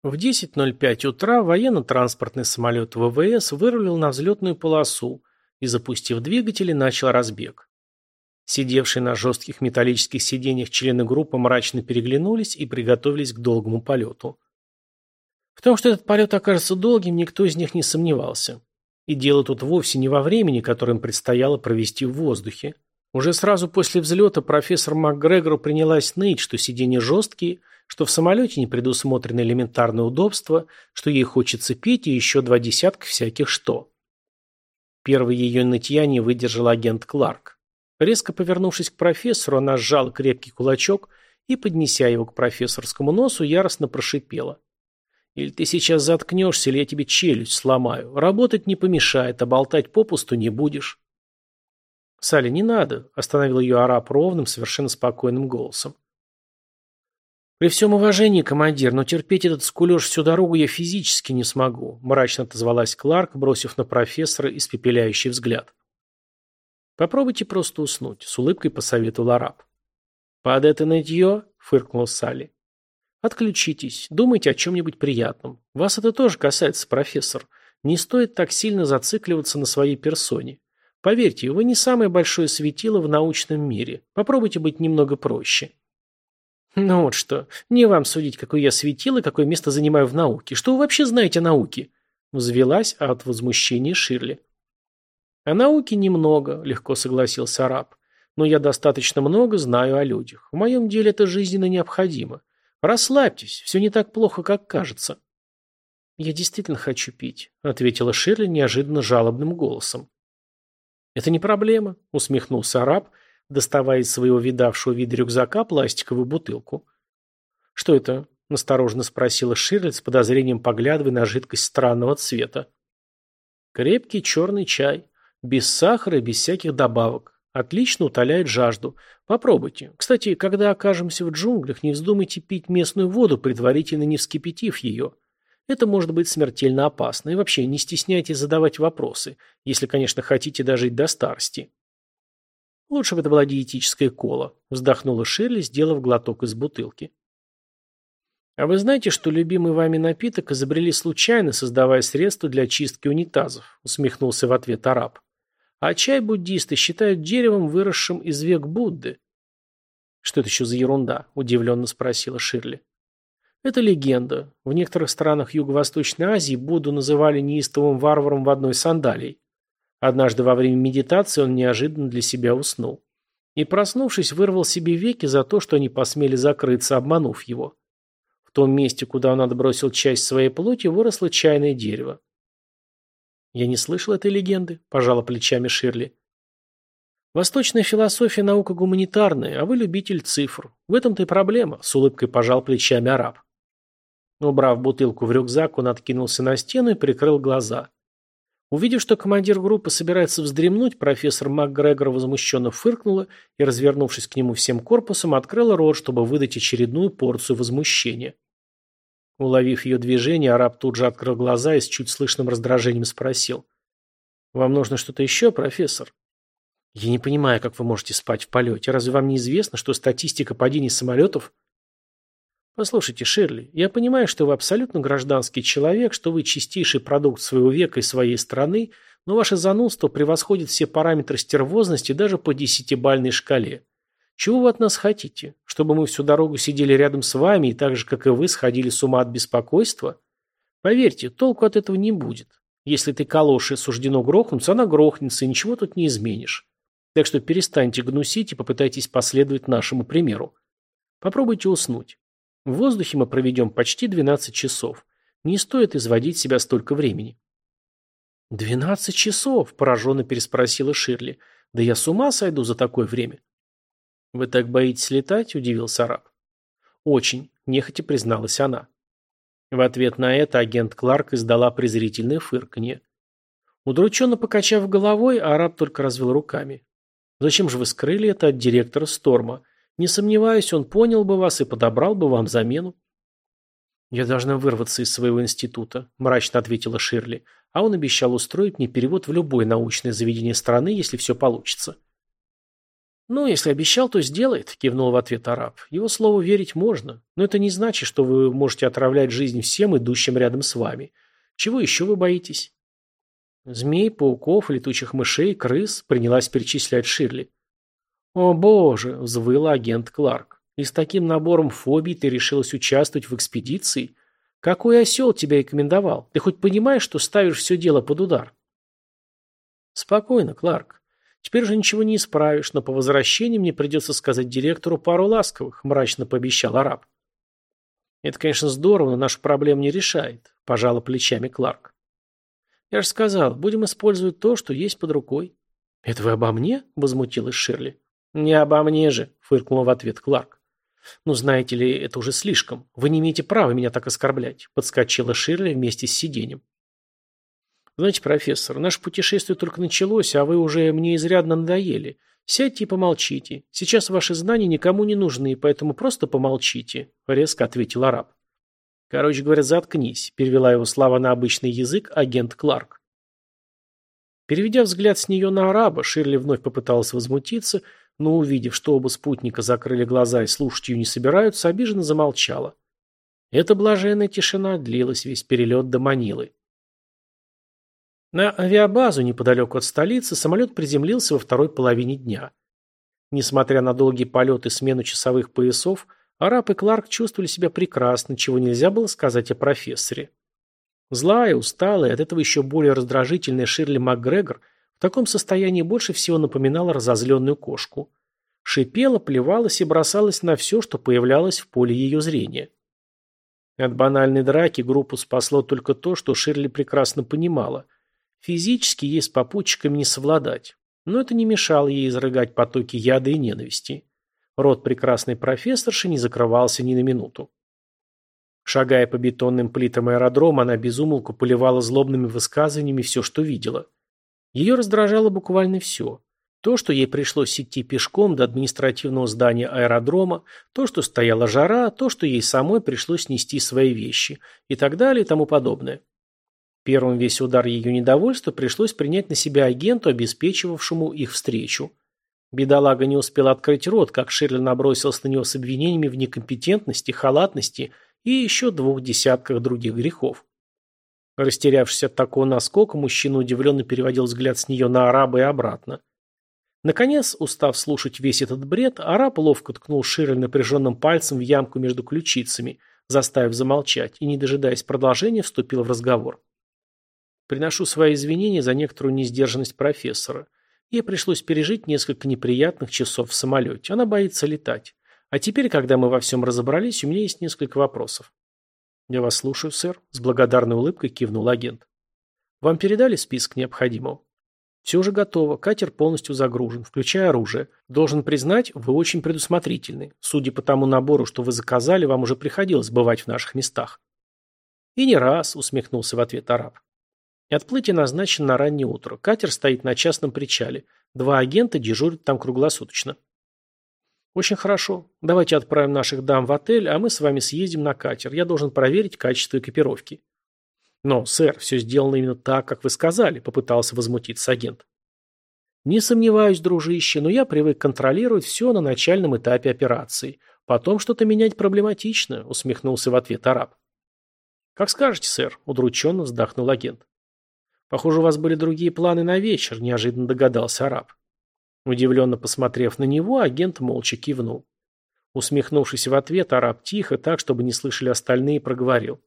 В 10.05 утра военно-транспортный самолет ВВС вырулил на взлетную полосу и, запустив двигатели, начал разбег. Сидевшие на жестких металлических сиденьях члены группы мрачно переглянулись и приготовились к долгому полету. В том, что этот полет окажется долгим, никто из них не сомневался. И дело тут вовсе не во времени, которое им предстояло провести в воздухе. Уже сразу после взлета профессор МакГрегор принялась ныть, что сиденья жесткие – что в самолете не предусмотрено элементарное удобство, что ей хочется пить и еще два десятка всяких что. Первый ее нытья не выдержал агент Кларк. Резко повернувшись к профессору, она сжала крепкий кулачок и, поднеся его к профессорскому носу, яростно прошипела. «Или ты сейчас заткнешься, или я тебе челюсть сломаю. Работать не помешает, а болтать попусту не будешь». «Салли, не надо», – остановил ее араб ровным, совершенно спокойным голосом. «При всем уважении, командир, но терпеть этот скулеж всю дорогу я физически не смогу», мрачно отозвалась Кларк, бросив на профессора испепеляющий взгляд. «Попробуйте просто уснуть», — с улыбкой посоветовал араб. «Под это нытье?» — фыркнул Салли. «Отключитесь, думайте о чем-нибудь приятном. Вас это тоже касается, профессор. Не стоит так сильно зацикливаться на своей персоне. Поверьте, вы не самое большое светило в научном мире. Попробуйте быть немного проще». «Ну вот что, не вам судить, какой я светил и какое место занимаю в науке. Что вы вообще знаете о науке?» Взвелась от возмущения Ширли. «О науке немного», — легко согласился араб. «Но я достаточно много знаю о людях. В моем деле это жизненно необходимо. Расслабьтесь, все не так плохо, как кажется». «Я действительно хочу пить», — ответила Ширли неожиданно жалобным голосом. «Это не проблема», — усмехнулся араб, — доставая из своего видавшего вида рюкзака пластиковую бутылку. «Что это?» – настороженно спросила Ширли с подозрением поглядывая на жидкость странного цвета. «Крепкий черный чай. Без сахара и без всяких добавок. Отлично утоляет жажду. Попробуйте. Кстати, когда окажемся в джунглях, не вздумайте пить местную воду, предварительно не вскипятив ее. Это может быть смертельно опасно. И вообще, не стесняйтесь задавать вопросы, если, конечно, хотите дожить до старости». Лучше бы это была диетическая кола, вздохнула Ширли, сделав глоток из бутылки. А вы знаете, что любимый вами напиток изобрели случайно, создавая средства для чистки унитазов, усмехнулся в ответ араб. А чай буддисты считают деревом, выросшим из век Будды. «Что это еще за ерунда?» – удивленно спросила Ширли. «Это легенда. В некоторых странах Юго-Восточной Азии Будду называли неистовым варваром в одной сандалии. Однажды во время медитации он неожиданно для себя уснул. И, проснувшись, вырвал себе веки за то, что они посмели закрыться, обманув его. В том месте, куда он отбросил часть своей плоти, выросло чайное дерево. «Я не слышал этой легенды», – пожала плечами Ширли. «Восточная философия – наука гуманитарная, а вы любитель цифр. В этом-то и проблема», – с улыбкой пожал плечами араб. Убрав бутылку в рюкзак, он откинулся на стену и прикрыл глаза. Увидев, что командир группы собирается вздремнуть, профессор МакГрегор возмущенно фыркнула и, развернувшись к нему всем корпусом, открыла рот, чтобы выдать очередную порцию возмущения. Уловив ее движение, араб тут же открыл глаза и с чуть слышным раздражением спросил. «Вам нужно что-то еще, профессор?» «Я не понимаю, как вы можете спать в полете. Разве вам не известно, что статистика падений самолетов Послушайте, Ширли, я понимаю, что вы абсолютно гражданский человек, что вы чистейший продукт своего века и своей страны, но ваше занудство превосходит все параметры стервозности даже по десятибальной шкале. Чего вы от нас хотите? Чтобы мы всю дорогу сидели рядом с вами и так же, как и вы, сходили с ума от беспокойства? Поверьте, толку от этого не будет. Если ты калоши суждено грохнуться, она грохнется, и ничего тут не изменишь. Так что перестаньте гнусить и попытайтесь последовать нашему примеру. Попробуйте уснуть. В воздухе мы проведем почти 12 часов. Не стоит изводить себя столько времени. «Двенадцать часов?» – пораженно переспросила Ширли. «Да я с ума сойду за такое время». «Вы так боитесь летать?» – удивился араб. «Очень», – нехотя призналась она. В ответ на это агент Кларк издала презрительное фырканье. Удрученно покачав головой, араб только развел руками. «Зачем же вы скрыли это от директора Сторма? Не сомневаюсь, он понял бы вас и подобрал бы вам замену. «Я должна вырваться из своего института», – мрачно ответила Ширли, а он обещал устроить мне перевод в любое научное заведение страны, если все получится. «Ну, если обещал, то сделает», – кивнул в ответ араб. «Его слову верить можно, но это не значит, что вы можете отравлять жизнь всем, идущим рядом с вами. Чего еще вы боитесь?» «Змей, пауков, летучих мышей, крыс», – принялась перечислять Ширли. «О боже!» – взвыл агент Кларк. «И с таким набором фобий ты решилась участвовать в экспедиции? Какой осел тебя рекомендовал? Ты хоть понимаешь, что ставишь все дело под удар?» «Спокойно, Кларк. Теперь же ничего не исправишь, но по возвращении мне придется сказать директору пару ласковых», – мрачно пообещал араб. «Это, конечно, здорово, но нашу проблему не решает», – пожала плечами Кларк. «Я же сказал, будем использовать то, что есть под рукой». «Это вы обо мне?» – возмутилась Ширли. «Не обо мне же», — фыркнул в ответ Кларк. «Ну, знаете ли, это уже слишком. Вы не имеете права меня так оскорблять», — подскочила Ширли вместе с сиденьем. «Знаете, профессор, наше путешествие только началось, а вы уже мне изрядно надоели. Сядьте и помолчите. Сейчас ваши знания никому не нужны, поэтому просто помолчите», — резко ответил араб. «Короче говоря, заткнись», — перевела его слова на обычный язык агент Кларк. Переведя взгляд с нее на араба, Ширли вновь попыталась возмутиться, но, увидев, что оба спутника закрыли глаза и слушать ее не собираются, обиженно замолчала. Эта блаженная тишина длилась весь перелет до Манилы. На авиабазу неподалеку от столицы самолет приземлился во второй половине дня. Несмотря на долгий полет и смену часовых поясов, Араб и Кларк чувствовали себя прекрасно, чего нельзя было сказать о профессоре. Злая, усталая, от этого еще более раздражительная Ширли МакГрегор – в таком состоянии больше всего напоминала разозленную кошку. Шипела, плевалась и бросалась на все, что появлялось в поле ее зрения. От банальной драки группу спасло только то, что Ширли прекрасно понимала. Физически ей с попутчиками не совладать. Но это не мешало ей изрыгать потоки яда и ненависти. Рот прекрасной профессорши не закрывался ни на минуту. Шагая по бетонным плитам аэродрома, она безумолку поливала злобными высказываниями все, что видела. Ее раздражало буквально все. То, что ей пришлось идти пешком до административного здания аэродрома, то, что стояла жара, то, что ей самой пришлось нести свои вещи и так далее и тому подобное. Первым весь удар ее недовольства пришлось принять на себя агенту, обеспечивавшему их встречу. Бедолага не успел открыть рот, как Ширли набросился на него с обвинениями в некомпетентности, халатности и еще двух десятках других грехов. Растерявшись от такого наскока, мужчина удивленно переводил взгляд с нее на араба и обратно. Наконец, устав слушать весь этот бред, араб ловко ткнул Ширли напряженным пальцем в ямку между ключицами, заставив замолчать, и, не дожидаясь продолжения, вступил в разговор. Приношу свои извинения за некоторую несдержанность профессора. Ей пришлось пережить несколько неприятных часов в самолете. Она боится летать. А теперь, когда мы во всем разобрались, у меня есть несколько вопросов. Я вас слушаю, сэр. С благодарной улыбкой кивнул агент. Вам передали список необходимого? Все уже готово, катер полностью загружен, включая оружие. Должен признать, вы очень предусмотрительны. Судя по тому набору, что вы заказали, вам уже приходилось бывать в наших местах. И не раз, усмехнулся в ответ араб. И отплытие назначено на раннее утро. Катер стоит на частном причале. Два агента дежурят там круглосуточно. Очень хорошо. Давайте отправим наших дам в отель, а мы с вами съездим на катер. Я должен проверить качество экипировки. «Но, сэр, все сделано именно так, как вы сказали», – попытался возмутиться агент. «Не сомневаюсь, дружище, но я привык контролировать все на начальном этапе операции. Потом что-то менять проблематично», – усмехнулся в ответ араб. «Как скажете, сэр», – удрученно вздохнул агент. «Похоже, у вас были другие планы на вечер», – неожиданно догадался араб. Удивленно посмотрев на него, агент молча кивнул. Усмехнувшись в ответ, араб тихо, так, чтобы не слышали остальные, проговорил.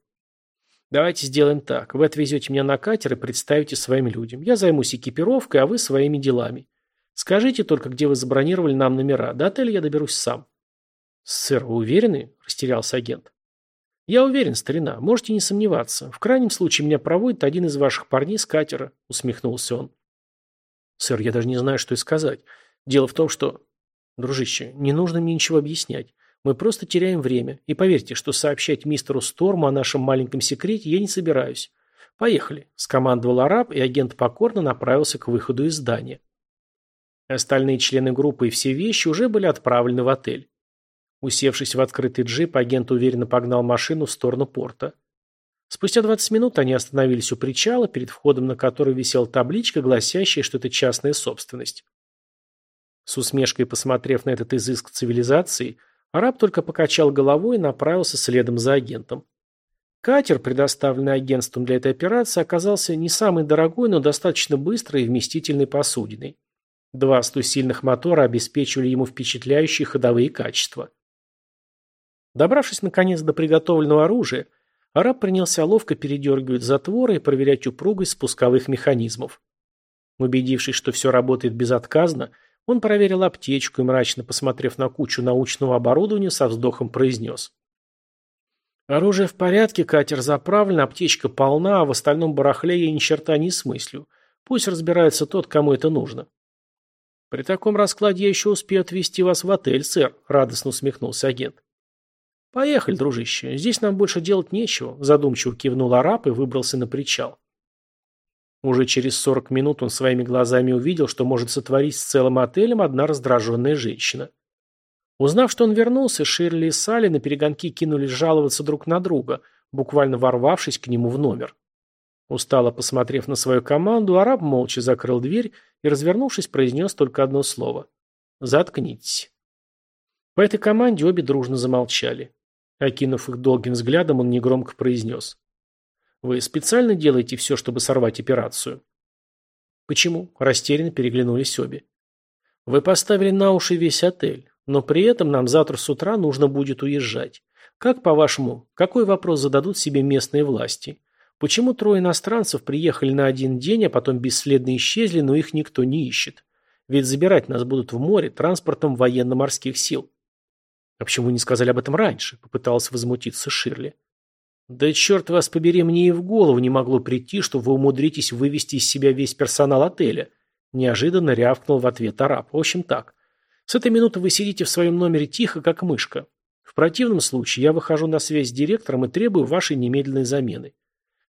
Давайте сделаем так. Вы отвезете меня на катер и представите своим людям. Я займусь экипировкой, а вы своими делами. Скажите только, где вы забронировали нам номера. До отеля я доберусь сам. Сэр, вы уверены? Растерялся агент. Я уверен, старина. Можете не сомневаться. В крайнем случае меня проводит один из ваших парней с катера. Усмехнулся он. Сэр, я даже не знаю, что и сказать. Дело в том, что... Дружище, не нужно мне ничего объяснять. Мы просто теряем время. И поверьте, что сообщать мистеру Сторму о нашем маленьком секрете я не собираюсь. Поехали, скомандовал араб, и агент покорно направился к выходу из здания. Остальные члены группы и все вещи уже были отправлены в отель. Усевшись в открытый джип, агент уверенно погнал машину в сторону порта. Спустя 20 минут они остановились у причала, перед входом на который висела табличка, гласящая, что это частная собственность. С усмешкой посмотрев на этот изыск цивилизации, Араб только покачал головой и направился следом за агентом. Катер, предоставленный агентством для этой операции, оказался не самой дорогой, но достаточно быстрой и вместительной посудиной. Два стусильных мотора обеспечивали ему впечатляющие ходовые качества. Добравшись наконец до приготовленного оружия, араб принялся ловко передергивать затворы и проверять упругость спусковых механизмов. Убедившись, что все работает безотказно, он проверил аптечку и, мрачно посмотрев на кучу научного оборудования, со вздохом произнес. «Оружие в порядке, катер заправлен, аптечка полна, а в остальном барахле я ни черта не смыслю. Пусть разбирается тот, кому это нужно». «При таком раскладе я еще успею отвезти вас в отель, сэр», — радостно усмехнулся агент. «Поехали, дружище, здесь нам больше делать нечего», — задумчиво кивнул араб и выбрался на причал. Уже через 40 минут он своими глазами увидел, что может сотворить с целым отелем одна раздраженная женщина. Узнав, что он вернулся, Ширли и Салли на перегонки кинулись жаловаться друг на друга, буквально ворвавшись к нему в номер. Устало посмотрев на свою команду, араб молча закрыл дверь и, развернувшись, произнес только одно слово. «Заткнитесь». По этой команде обе дружно замолчали. Окинув их долгим взглядом, он негромко произнес. Вы специально делаете все, чтобы сорвать операцию? Почему? Растерянно переглянулись обе. Вы поставили на уши весь отель, но при этом нам завтра с утра нужно будет уезжать. Как, по-вашему, какой вопрос зададут себе местные власти? Почему трое иностранцев приехали на один день, а потом бесследно исчезли, но их никто не ищет? Ведь забирать нас будут в море транспортом военно-морских сил. А почему не сказали об этом раньше? Попытался возмутиться Ширли. Да черт вас побери, мне и в голову не могло прийти, что вы умудритесь вывести из себя весь персонал отеля. Неожиданно рявкнул в ответ араб. В общем так. С этой минуты вы сидите в своем номере тихо, как мышка. В противном случае я выхожу на связь с директором и требую вашей немедленной замены.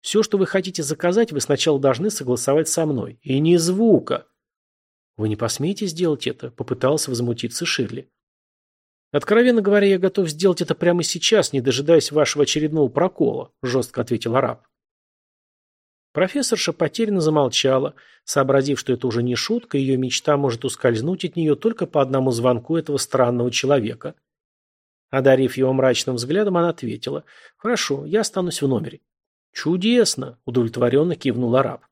Все, что вы хотите заказать, вы сначала должны согласовать со мной. И ни звука. Вы не посмеете сделать это? Попытался возмутиться Ширли. «Откровенно говоря, я готов сделать это прямо сейчас, не дожидаясь вашего очередного прокола», – жестко ответил араб. Профессорша потерянно замолчала, сообразив, что это уже не шутка, ее мечта может ускользнуть от нее только по одному звонку этого странного человека. Одарив его мрачным взглядом, она ответила, «Хорошо, я останусь в номере». «Чудесно!» – удовлетворенно кивнул араб.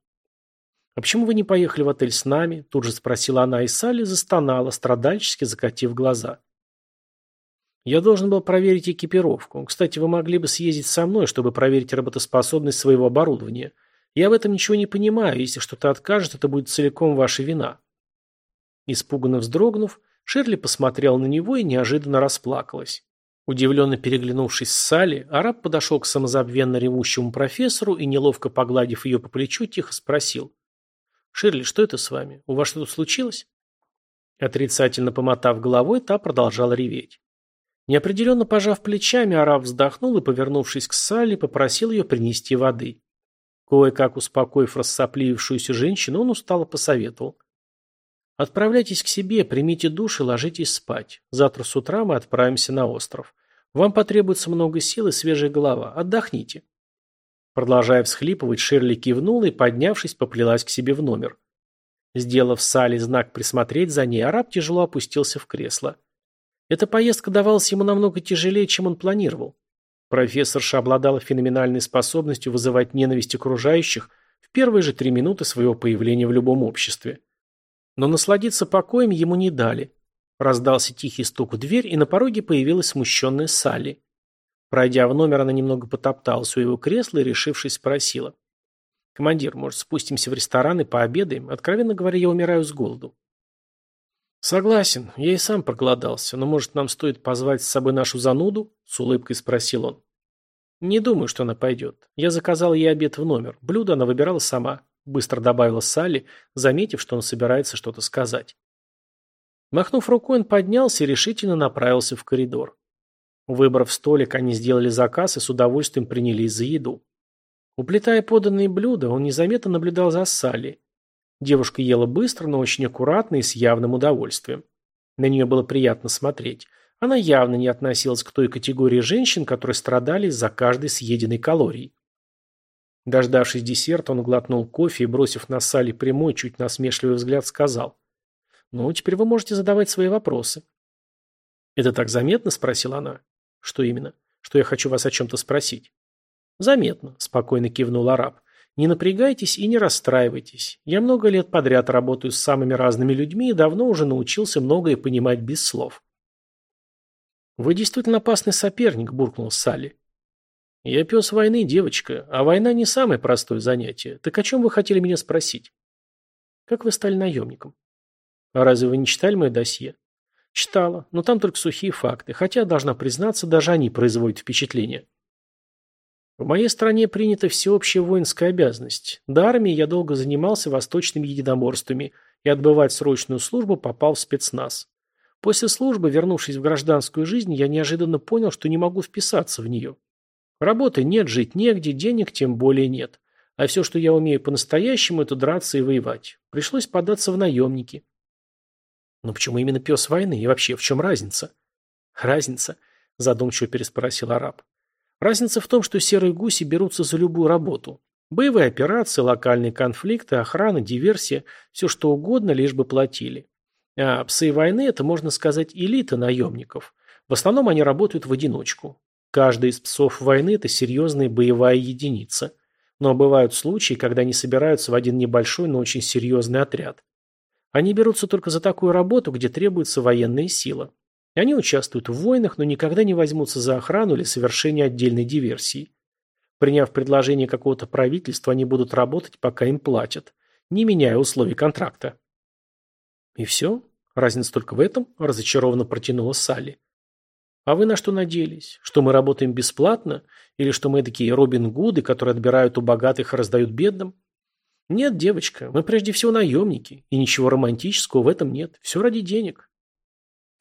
«А почему вы не поехали в отель с нами?» Тут же спросила она, и Салли застонала, страдальчески закатив глаза. «Я должен был проверить экипировку. Кстати, вы могли бы съездить со мной, чтобы проверить работоспособность своего оборудования. Я в этом ничего не понимаю. Если что-то откажет, это будет целиком ваша вина». Испуганно вздрогнув, Шерли посмотрела на него и неожиданно расплакалась. Удивленно переглянувшись с Салли, араб подошел к самозабвенно ревущему профессору и, неловко погладив ее по плечу, тихо спросил. «Ширли, что это с вами? У вас что-то случилось?» Отрицательно помотав головой, та продолжала реветь. Неопределенно пожав плечами, араб вздохнул и, повернувшись к Салли, попросил ее принести воды. Кое-как успокоив рассоплившуюся женщину, он устало посоветовал. «Отправляйтесь к себе, примите душ и ложитесь спать. Завтра с утра мы отправимся на остров. Вам потребуется много сил и свежая голова. Отдохните». Продолжая всхлипывать, Ширли кивнула и, поднявшись, поплелась к себе в номер. Сделав Салли знак присмотреть за ней, араб тяжело опустился в кресло. Эта поездка давалась ему намного тяжелее, чем он планировал. Профессорша обладала феноменальной способностью вызывать ненависть окружающих в первые же три минуты своего появления в любом обществе. Но насладиться покоем ему не дали. Раздался тихий стук в дверь, и на пороге появилась смущенная Салли. Пройдя в номер, она немного потопталась у его кресла и, решившись, спросила. «Командир, может, спустимся в ресторан и пообедаем? Откровенно говоря, я умираю с голоду». «Согласен, я и сам проголодался, но, может, нам стоит позвать с собой нашу зануду?» – с улыбкой спросил он. «Не думаю, что она пойдет. Я заказал ей обед в номер. Блюдо она выбирала сама быстро добавила Салли, заметив, что он собирается что-то сказать. Махнув рукой, он поднялся и решительно направился в коридор. Выбрав столик, они сделали заказ и с удовольствием принялись за еду. Уплетая поданные блюда, он незаметно наблюдал за Салли. Девушка ела быстро, но очень аккуратно и с явным удовольствием. На нее было приятно смотреть. Она явно не относилась к той категории женщин, которые страдали из-за каждой съеденной калории. Дождавшись десерта, он глотнул кофе и, бросив на Салли прямой, чуть насмешливый взгляд, сказал. «Ну, теперь вы можете задавать свои вопросы». «Это так заметно?» – спросила она. «Что именно? Что я хочу вас о чем-то спросить?» «Заметно», – спокойно кивнул араб. «Не напрягайтесь и не расстраивайтесь. Я много лет подряд работаю с самыми разными людьми и давно уже научился многое понимать без слов». «Вы действительно опасный соперник», – буркнул Салли. «Я пес войны, девочка, а война не самое простое занятие. Так о чем вы хотели меня спросить?» «Как вы стали наемником?» «А разве вы не читали мое досье?» «Читала, но там только сухие факты, хотя, должна признаться, даже они производят впечатление». В моей стране принята всеобщая воинская обязанность. До армии я долго занимался восточными единоборствами и отбывать срочную службу попал в спецназ. После службы, вернувшись в гражданскую жизнь, я неожиданно понял, что не могу вписаться в нее. Работы нет, жить негде, денег тем более нет. А все, что я умею по-настоящему, это драться и воевать. Пришлось податься в наемники. Но почему именно пес войны? И вообще, в чем разница? Разница? Задумчиво переспросил араб. Разница в том, что серые гуси берутся за любую работу. Боевые операции, локальные конфликты, охрана, диверсия, все что угодно, лишь бы платили. А псы войны – это, можно сказать, элита наемников. В основном они работают в одиночку. Каждый из псов войны – это серьезная боевая единица. Но бывают случаи, когда они собираются в один небольшой, но очень серьезный отряд. Они берутся только за такую работу, где требуется военная сила. Они участвуют в войнах, но никогда не возьмутся за охрану или совершение отдельной диверсии. Приняв предложение какого-то правительства, они будут работать, пока им платят, не меняя условий контракта. И все? Разница только в этом? Разочарованно протянула Салли. А вы на что надеялись? Что мы работаем бесплатно? Или что мы такие Робин Гуды, которые отбирают у богатых и раздают бедным? Нет, девочка, мы прежде всего наемники, и ничего романтического в этом нет. Все ради денег.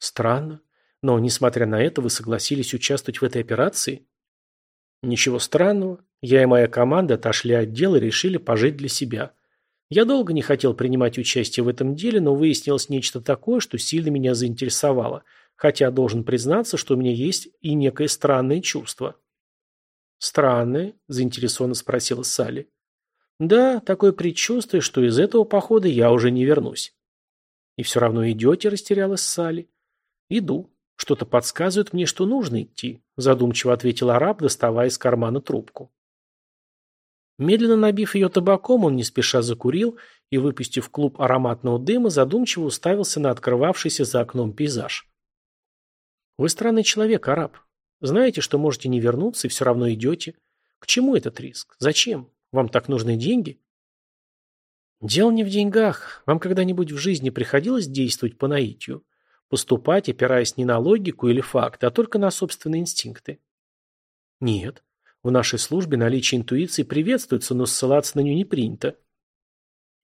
Странно. Но, несмотря на это, вы согласились участвовать в этой операции? Ничего странного. Я и моя команда отошли от дела и решили пожить для себя. Я долго не хотел принимать участие в этом деле, но выяснилось нечто такое, что сильно меня заинтересовало – Хотя должен признаться, что у меня есть и некое странное чувство. «Странное?» – заинтересованно спросила Салли. «Да, такое предчувствие, что из этого похода я уже не вернусь». «И все равно идете?» – растерялась Салли. «Иду. Что-то подсказывает мне, что нужно идти», – задумчиво ответил араб, доставая из кармана трубку. Медленно набив ее табаком, он не спеша закурил и, выпустив клуб ароматного дыма, задумчиво уставился на открывавшийся за окном пейзаж. «Вы странный человек, араб. Знаете, что можете не вернуться и все равно идете. К чему этот риск? Зачем? Вам так нужны деньги?» «Дело не в деньгах. Вам когда-нибудь в жизни приходилось действовать по наитию? Поступать, опираясь не на логику или факты, а только на собственные инстинкты?» «Нет. В нашей службе наличие интуиции приветствуется, но ссылаться на нее не принято.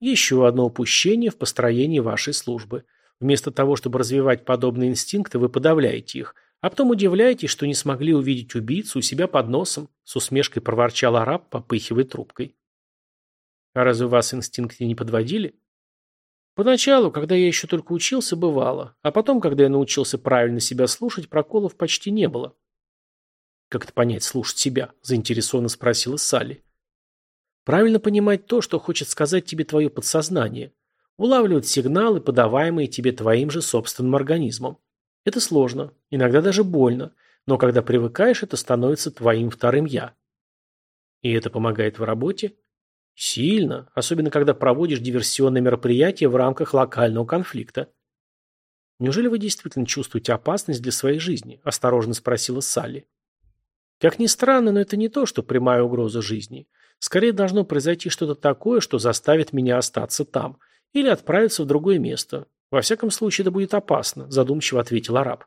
Еще одно упущение в построении вашей службы. Вместо того, чтобы развивать подобные инстинкты, вы подавляете их, а потом удивляетесь, что не смогли увидеть убийцу у себя под носом, с усмешкой проворчал араб, попыхивая трубкой. А разве вас инстинкты не подводили? Поначалу, когда я еще только учился, бывало, а потом, когда я научился правильно себя слушать, проколов почти не было. «Как это понять, слушать себя?» – заинтересованно спросила Салли. «Правильно понимать то, что хочет сказать тебе твое подсознание. Улавливать сигналы, подаваемые тебе твоим же собственным организмом. Это сложно, иногда даже больно, но когда привыкаешь, это становится твоим вторым «я». И это помогает в работе? Сильно, особенно когда проводишь диверсионные мероприятия в рамках локального конфликта. Неужели вы действительно чувствуете опасность для своей жизни? Осторожно спросила Салли. Как ни странно, но это не то, что прямая угроза жизни. Скорее должно произойти что-то такое, что заставит меня остаться там. Или отправиться в другое место. Во всяком случае, это будет опасно, задумчиво ответил араб.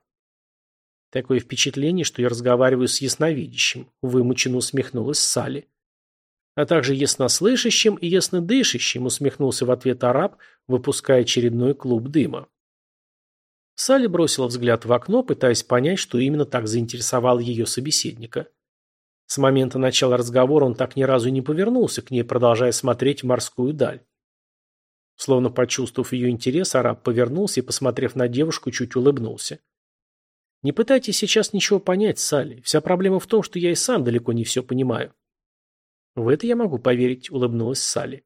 Такое впечатление, что я разговариваю с ясновидящим, вымученно усмехнулась Салли. А также яснослышащим и яснодышащим, усмехнулся в ответ араб, выпуская очередной клуб дыма. Салли бросила взгляд в окно, пытаясь понять, что именно так заинтересовало ее собеседника. С момента начала разговора он так ни разу не повернулся к ней, продолжая смотреть в морскую даль. Словно почувствовав ее интерес, араб повернулся и, посмотрев на девушку, чуть улыбнулся. «Не пытайтесь сейчас ничего понять, Салли. Вся проблема в том, что я и сам далеко не все понимаю». «В это я могу поверить», — улыбнулась Салли.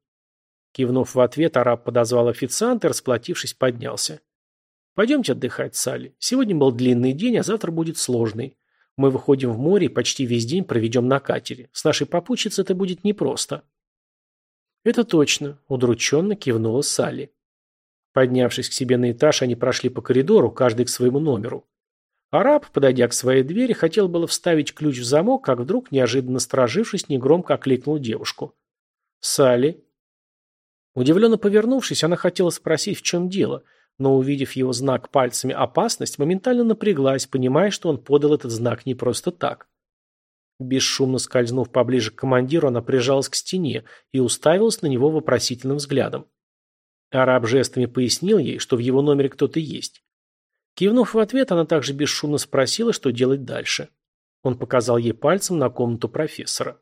Кивнув в ответ, араб подозвал официанта и, расплатившись, поднялся. Пойдемте отдыхать, Салли. Сегодня был длинный день, а завтра будет сложный. Мы выходим в море и почти весь день проведем на катере. С нашей попутчицей это будет непросто. Это точно, удрученно кивнула Салли. Поднявшись к себе на этаж, они прошли по коридору, каждый к своему номеру. Араб, подойдя к своей двери, хотел было вставить ключ в замок, как вдруг, неожиданно стражившись, негромко окликнул девушку. «Салли?» Удивленно повернувшись, она хотела спросить, в чем дело – но, увидев его знак пальцами «опасность», моментально напряглась, понимая, что он подал этот знак не просто так. Бесшумно скользнув поближе к командиру, она прижалась к стене и уставилась на него вопросительным взглядом. Араб жестами пояснил ей, что в его номере кто-то есть. Кивнув в ответ, она также бесшумно спросила, что делать дальше. Он показал ей пальцем на комнату профессора.